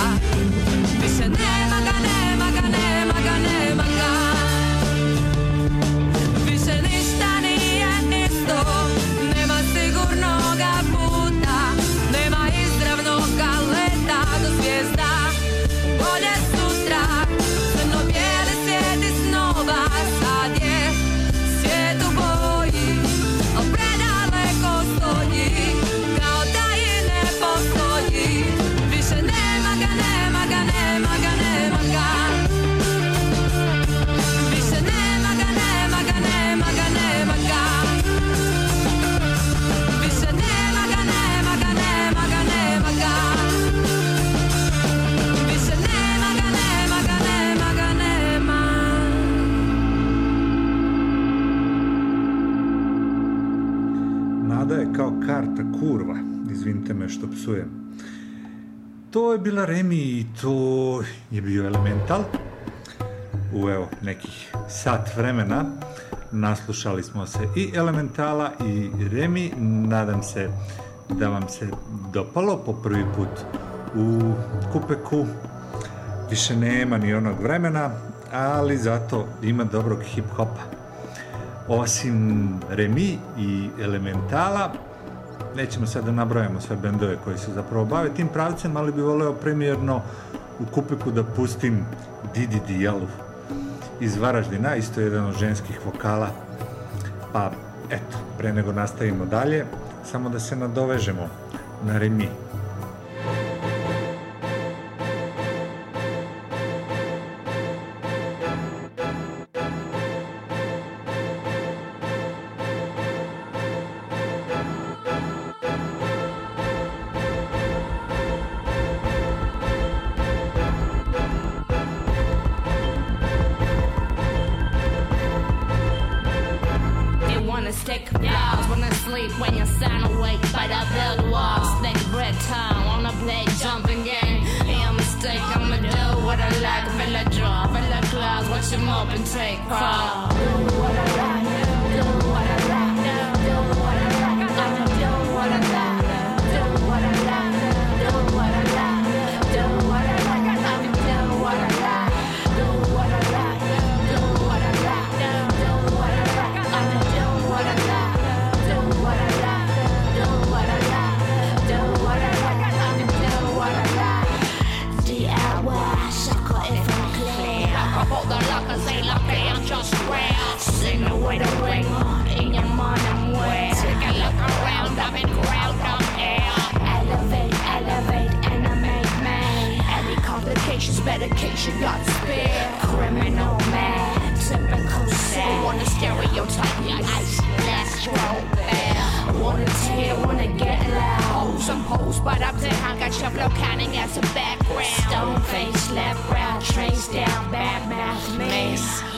Speaker 7: psujem. To je bila Remi i to je bio Elemental u evo nekih sat vremena. naslušali smo se i Elementala i Remi. Nadam se da vam se dopalo po prvi put u Kupeku. Više nema ni onog vremena, ali zato ima dobrog hip-hopa. Osim Remi i Elementala, nećemo sad da nabrojamo sve bendove koji se zapravo bave tim pravcem, ali bi voleo premijerno u Kupeku da pustim Didi Dijalu iz Varaždina, isto jedan od ženskih vokala. Pa, eto, pre nego nastavimo dalje, samo da se nadovežemo na Remi.
Speaker 25: Them up and take crawl. Medication, got spare. Criminal man, typical sad. Wanna stereotype me, ice, roll there. Wanna tear, wanna get loud. And hoes, but I'm the handkerchief, flow counting as a background. Stone face, left round, trains down, bad math, me.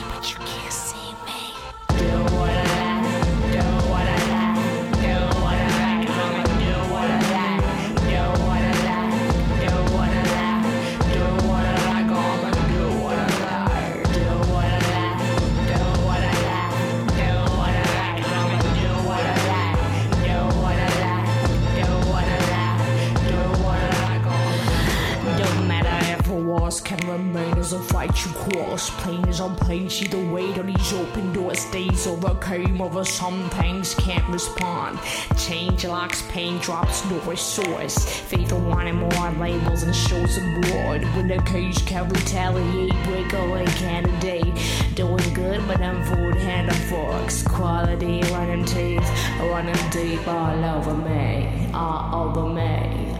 Speaker 25: On page, either way to these open doors. Days overcame over some things can't respond. Change locks, pain drops, no resource. Faith of wanting more labels and shows abroad. When the cage can retaliate, break away candidate. Doing good, but I'm food hand of forks. Quality running teeth, running deep all over me, all over me,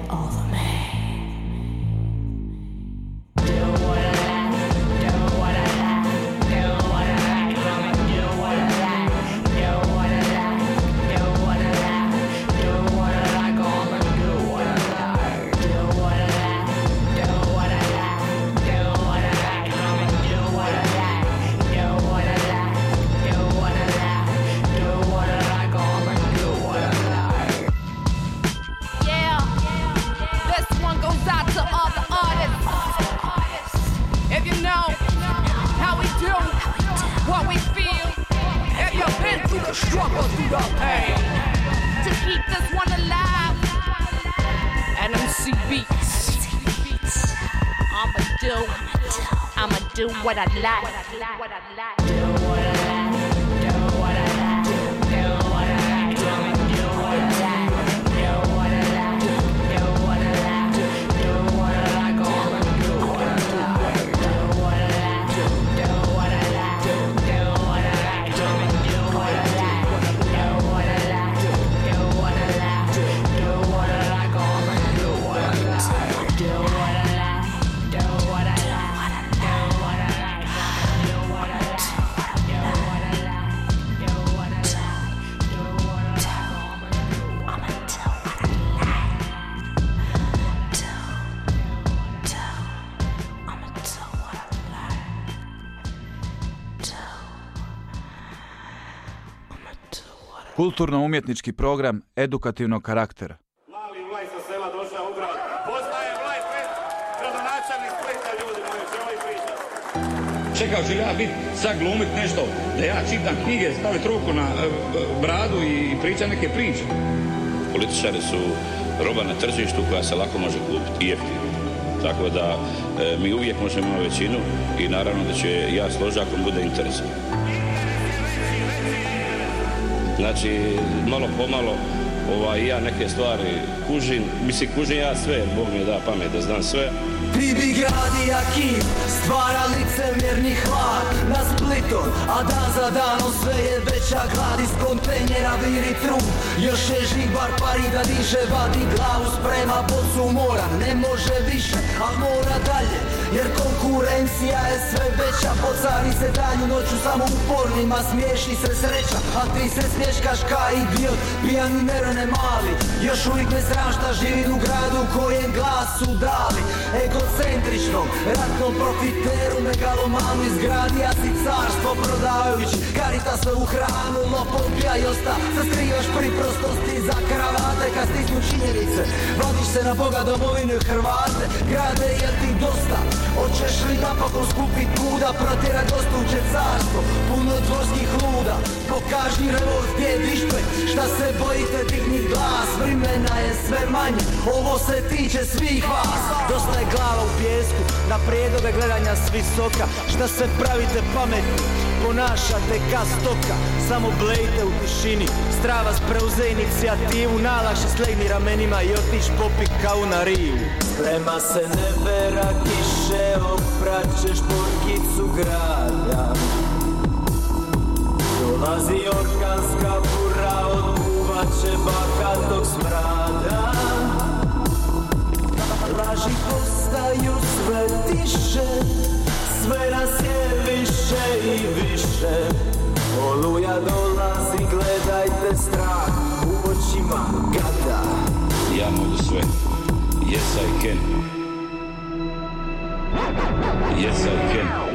Speaker 26: Kulturno-umjetnički program edukativnog karaktera.
Speaker 27: Mali Vlaj sa sela došao u grad. Postaje Vlaj Split, gradonačelnik Splita, ljudi moji, o čemu vi pričate?
Speaker 28: Čekao ću ja biti, sad glumit nešto, da ja čitam knjige, staviti ruku na e, bradu i pričam neke priče.
Speaker 29: Političari su roba na tržištu koja se lako može kupiti i jeftino. Tako da e, mi uvijek možemo imati većinu i naravno da će ja složiti ako bude interes. Znači, malo pomalo ovaj, ja neke stvari kužim, mislim kužim ja sve, Bog mi da pamet da znam sve.
Speaker 30: Ti bi gradi Akim stvara licemjerni hlad na Splitom A dan za danom sve je veća glad iz kontejnera viri trum Još je žibar pari da diže vadi glavu sprema bocu mora Ne može više, a mora dalje jer konkurencija je sve veća Pocari se danju noću samo upornima Smiješi se sreća, a ti se smješkaš ka idiot Pijani nerone mali Još uvijek ne sram šta živi u gradu kojem glas su dali. Egocentričnom, ratnom profiteru Megalomanu izgradio si carstvo prodavajući. Karitasovu hranu, lopov pija i osta Saskrivaš pri prostosti za kravate Kad stisnu činjenice. Vodiš se na Boga domovine Hrvate Grade je ti dosta Hoćeš li napokon skupit kuda Protjerat gostuće carstvo. Puno dvorskih luda Pokaži revolt gdje je dišpe Šta se bojite digni glas Vremena je sve manje. Ovo se tiče svih vas. Dosta je glava u pjesku Na prijedove gledanja s visoka. Šta se pravite pametni Ponašate ka stoka. Samo blejte u tišini Stravas preuze inicijativu. Nalakše slegni ramenima I otiš popik kao na rivu. Sprema se nevera kiše Opraćeš porkicu grada Dolazi orkanska bura Odbuvaće bahatog smrada Laži postaju sve tiše Sve nas je više i više Oluja dolazi, gledajte strah U očima gada
Speaker 29: Ja mogu sve. Yes I can.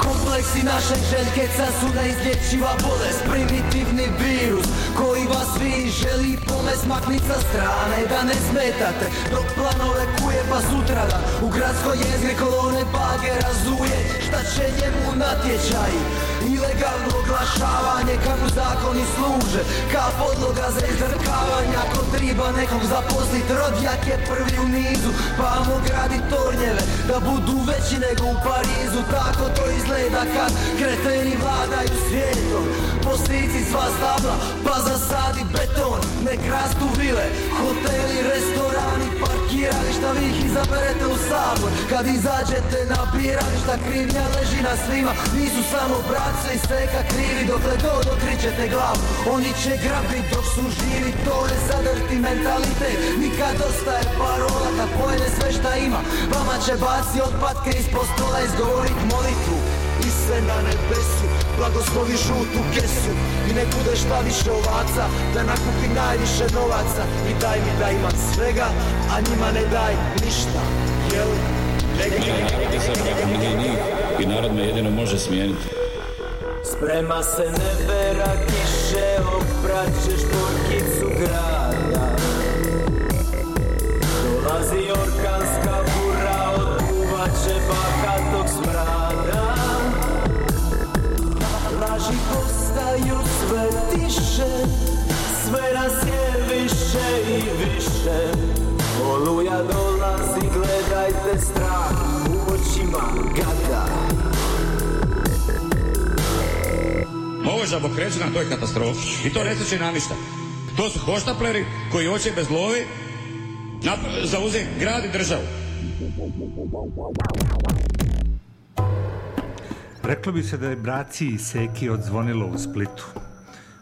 Speaker 30: Kompleksi našeg željkeca su neizlječiva bolest. Primitivni virus koji vas vi želi pomest. Maknit sa strane da ne smetate. Dok planove kuje pa sutradan U gradskoj jezgri kolone bage razuje. Šta će njemu natječaji Ilegalno oglašavanje kako zakoni služe Ka podloga za izdrkavanje Ako triba nekog zaposlit Rodjak je prvi u nizu Pa mu gradi tornjeve Da budu veći nego u Parizu. Tako to izgleda kad kreteni vladaju svijetom Postici sva stabla pa zasadi beton. Nek rastu vile, hoteli, restorani, parkirališta Vi ih izaberete u sabor? Kad izađete na birališta krivnja leži na svima. Nisu samo brace i seka krivi Dokle god okričete glavu. Oni će grabit dok su živi To je zadrti mentalitet. Nikad dosta je parola kad pojede sve šta ima. Vama će baci otpadke ispod stola Izgovorit molitvu. I se na nebesu Blagoslovi žutu kesu I ne bude šta više ovaca Da nakupi najviše novaca I daj mi da imam svega A njima ne daj ništa Jel?
Speaker 29: Njih i narod me jedino može smijeniti.
Speaker 30: Sprema se nevera kiše Opraćeš porkicu grada sve tiše Sve nas je više i više Oluja dolazi, gledajte strah U očima gada
Speaker 28: Ovo je žabokrećina, to je katastrofa. I to ne sliči na ništa. To su hoštapleri koji hoće bez lovi nap- zauzeti grad i državu.
Speaker 7: Reklo bi se da je braci i Seki odzvonilo u Splitu.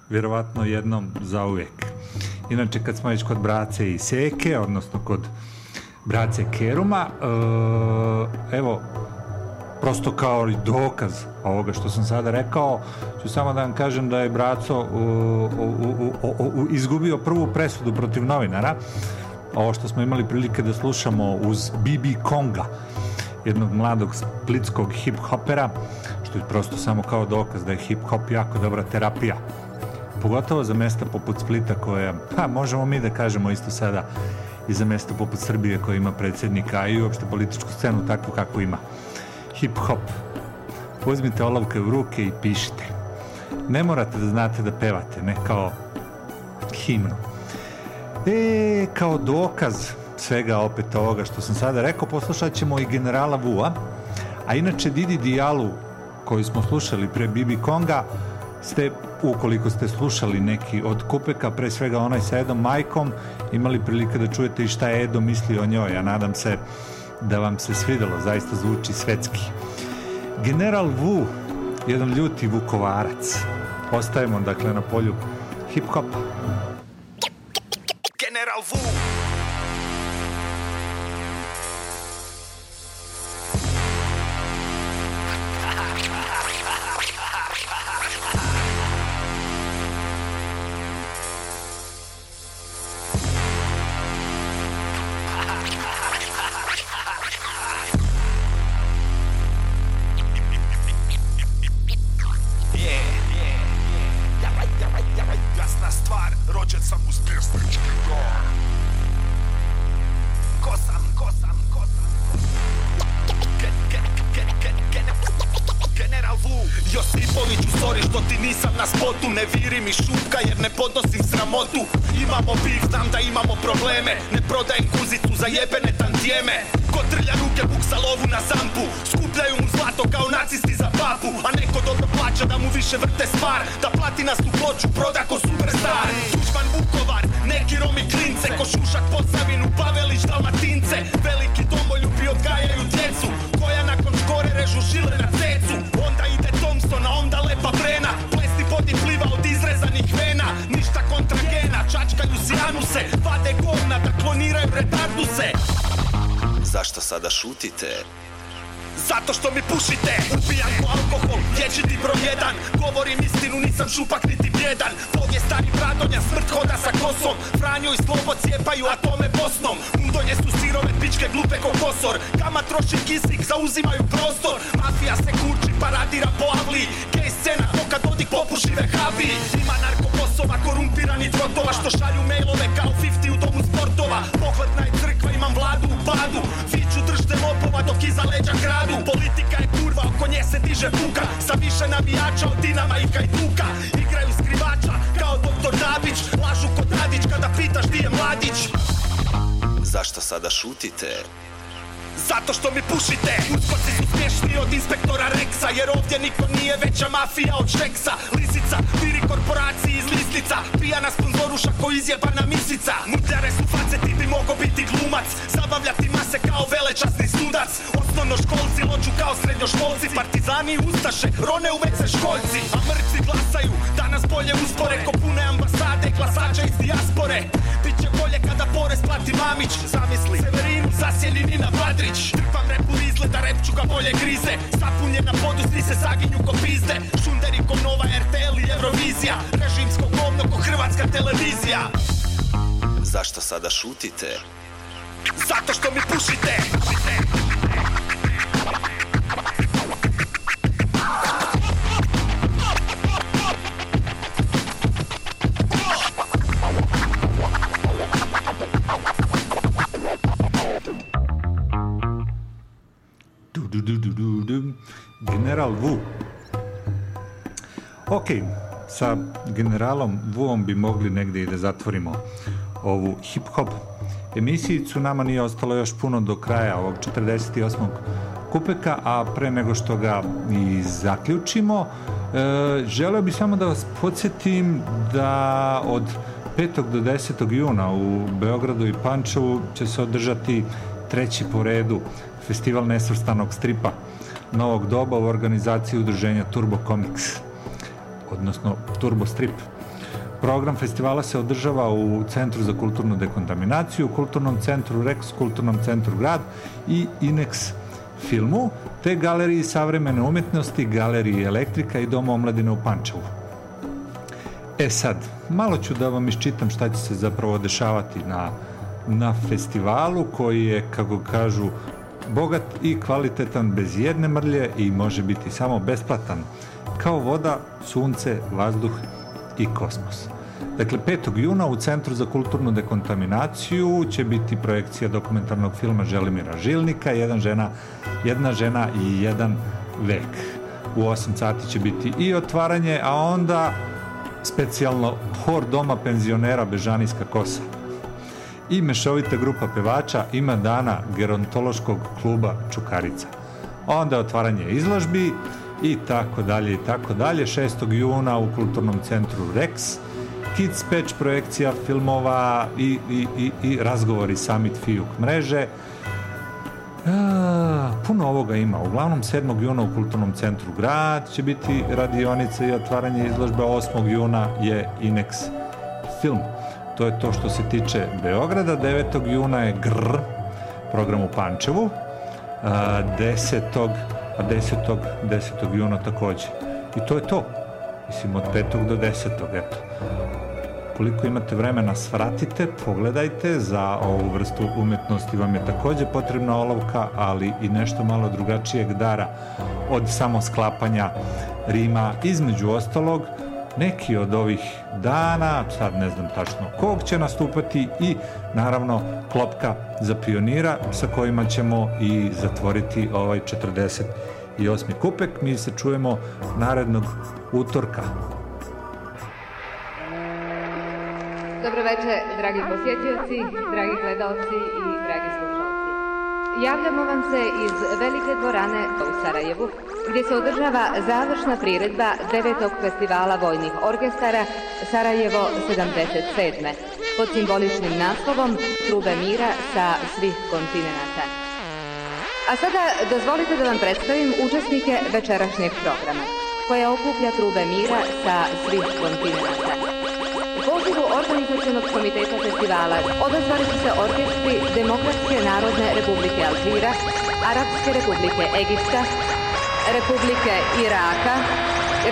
Speaker 7: Vjerovatno jednom zauvijek. Inače, kad smo već kod brace i Seke, odnosno kod brace Keruma, e, evo, prosto kao i dokaz ovoga što sam sada rekao, ću samo da vam kažem da je Braco u- izgubio prvu presudu protiv novinara, ovo što smo imali prilike da slušamo uz BB Konga, jednog mladog splitskog hip-hopera, što je prosto samo kao dokaz da je hip-hop jako dobra terapija. Pogotovo za mesta poput Splita koja, pa možemo mi da kažemo isto sada i za mesta poput Srbije koja ima predsjednika, i uopšte političku scenu takvu kakvu ima. Hip-hop. uzmite olovke u ruke i pišite. Ne morate da znate da pevate, ne kao himnu. E, kao dokaz svega opet ovoga što sam sada rekao, poslušat ćemo i generala Vua, a inače Didi Dijalu koju smo slušali pre Bibi Konga, ste, ukoliko ste slušali neki od kupeka, pre svega onaj sa Edom Majkom, imali prilike da čujete i šta je Edo misli o njoj, a nadam se da vam se svidelo, zaista zvuči svetski. General Vu, jedan ljuti vukovarac. Ostajemo, dakle, na polju hip-hopa.
Speaker 31: General Vu
Speaker 21: Zašto sada šutite?
Speaker 31: Zato što mi pušite
Speaker 7: Du, du, du, du, du, du. General Vu. Ok, sa generalom Vuom bi mogli negdje i da zatvorimo ovu hip-hop emisijicu. Nama nije ostalo još puno do kraja ovog 48. kupeka, a pre nego što ga i zaključimo, e, želeo bi samo da vas podsjetim da od 5. do 10. juna u Beogradu i Pančevu će se održati treći po redu festival nesvrstanog stripa novog doba u organizaciji udruženja Turbo Comics, odnosno Turbo Strip. Program festivala se održava u Centru za kulturnu dekontaminaciju, Kulturnom centru Rex, Kulturnom centru Grad i Inex filmu, te galeriji savremene umjetnosti, galeriji Elektrika i Doma omladine u Pančevu. E sad, malo ću da vam iščitam šta će se zapravo dešavati na, na festivalu koji je, kako kažu, bogat i kvalitetan bez jedne mrlje i može biti samo besplatan, kao voda, sunce, vazduh i kosmos. Dakle, 5. juna u Centru za kulturnu dekontaminaciju će biti projekcija dokumentarnog filma Želimira Žilnika, jedan žena, jedna žena i jedan vek. u 8 sati će biti i otvaranje, a onda specijalno hor doma penzionera Bežanijska kosa. I mešovita grupa pevača ima dana gerontološkog kluba Čukarica. Onda je otvaranje izložbi i tako dalje i tako dalje. 6. juna u kulturnom centru Rex, Kids Patch projekcija filmova i, i, i, i razgovori Summit Fijuk mreže. A, puno ovoga ima. Uglavnom 7. juna u Kulturnom centru Grad će biti radionice i otvaranje izložbe. 8. juna je Inex film. To je to što se tiče Beograda. 9. juna je GR, program u Pančevu. A, 10. a 10. 10. juna takođe. I to je to. Mislim, od 5. do 10. eto. Koliko imate vremena, svratite, pogledajte, za ovu vrstu umetnosti vam je takođe potrebna olovka, ali i nešto malo drugačijeg dara od samo sklapanja rima. Između ostalog, neki od ovih dana, sad ne znam tačno kog će nastupati i naravno klopka za pionira sa kojima ćemo i zatvoriti ovaj 48. kupek. Mi se čujemo narednog utorka.
Speaker 32: Dobro večer, dragi posjetioci, dragi gledalci i dragi. Javljamo vam se iz velike dvorane u Sarajevu, gdje se održava završna priredba devetog festivala vojnih orkestara Sarajevo 77. pod simboličnim naslovom Trube mira sa svih kontinenta. A sada dozvolite da vam predstavim učesnike večerašnjeg programa, koja okuplja trube mira sa svih kontinenta. U pozivu organizacionog komiteta festivala odazvali su se orkestri Demokratske narodne republike Alžira, Arapske republike Egipta, Republike Iraka,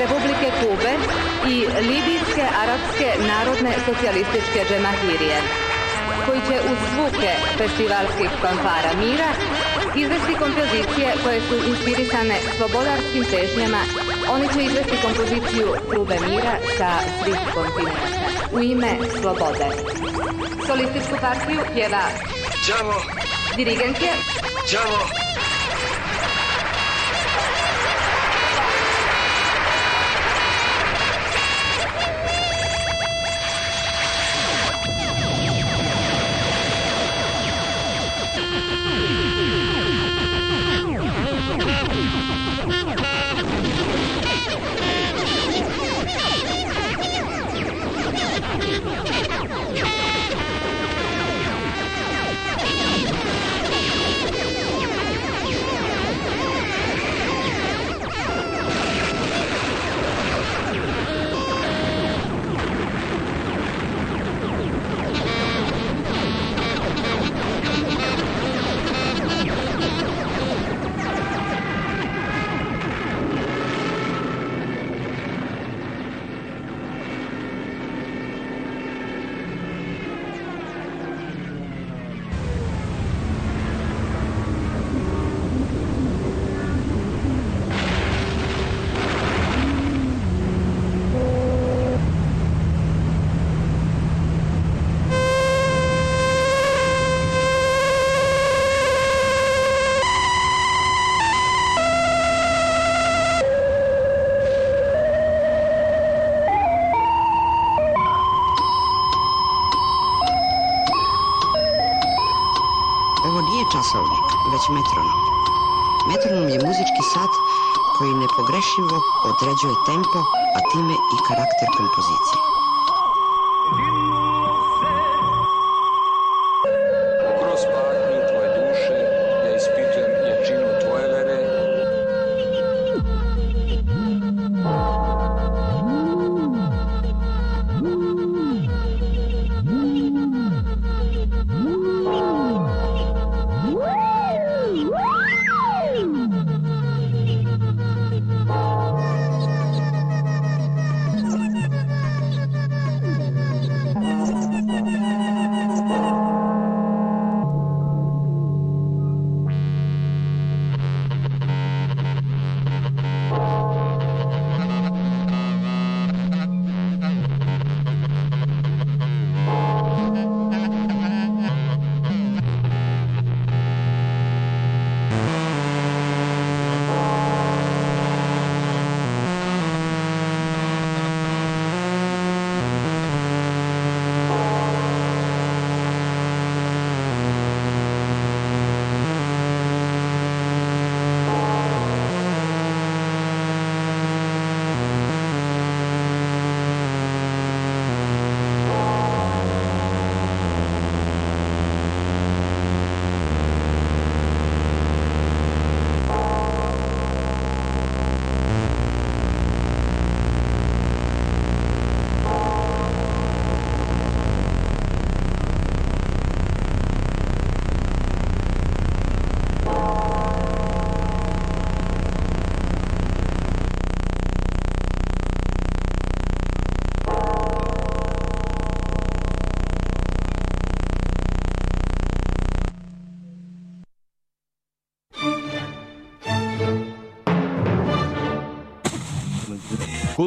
Speaker 32: Republike Kube i Libijske arapske narodne socijalističke džemahirije, koji će uz zvuke festivalskih fanfara mira izvesti kompozicije koje su inspirisane slobodarskim težnjama. Oni će izvesti kompoziciju Trube mira sa svih kontinenta u ime slobode. Solističku partiju pjeva
Speaker 31: Đavo,
Speaker 32: dirigent je
Speaker 31: đavo,
Speaker 33: muzički sat koji nepogrešivo određuje tempo, a time i karakter kompozicije.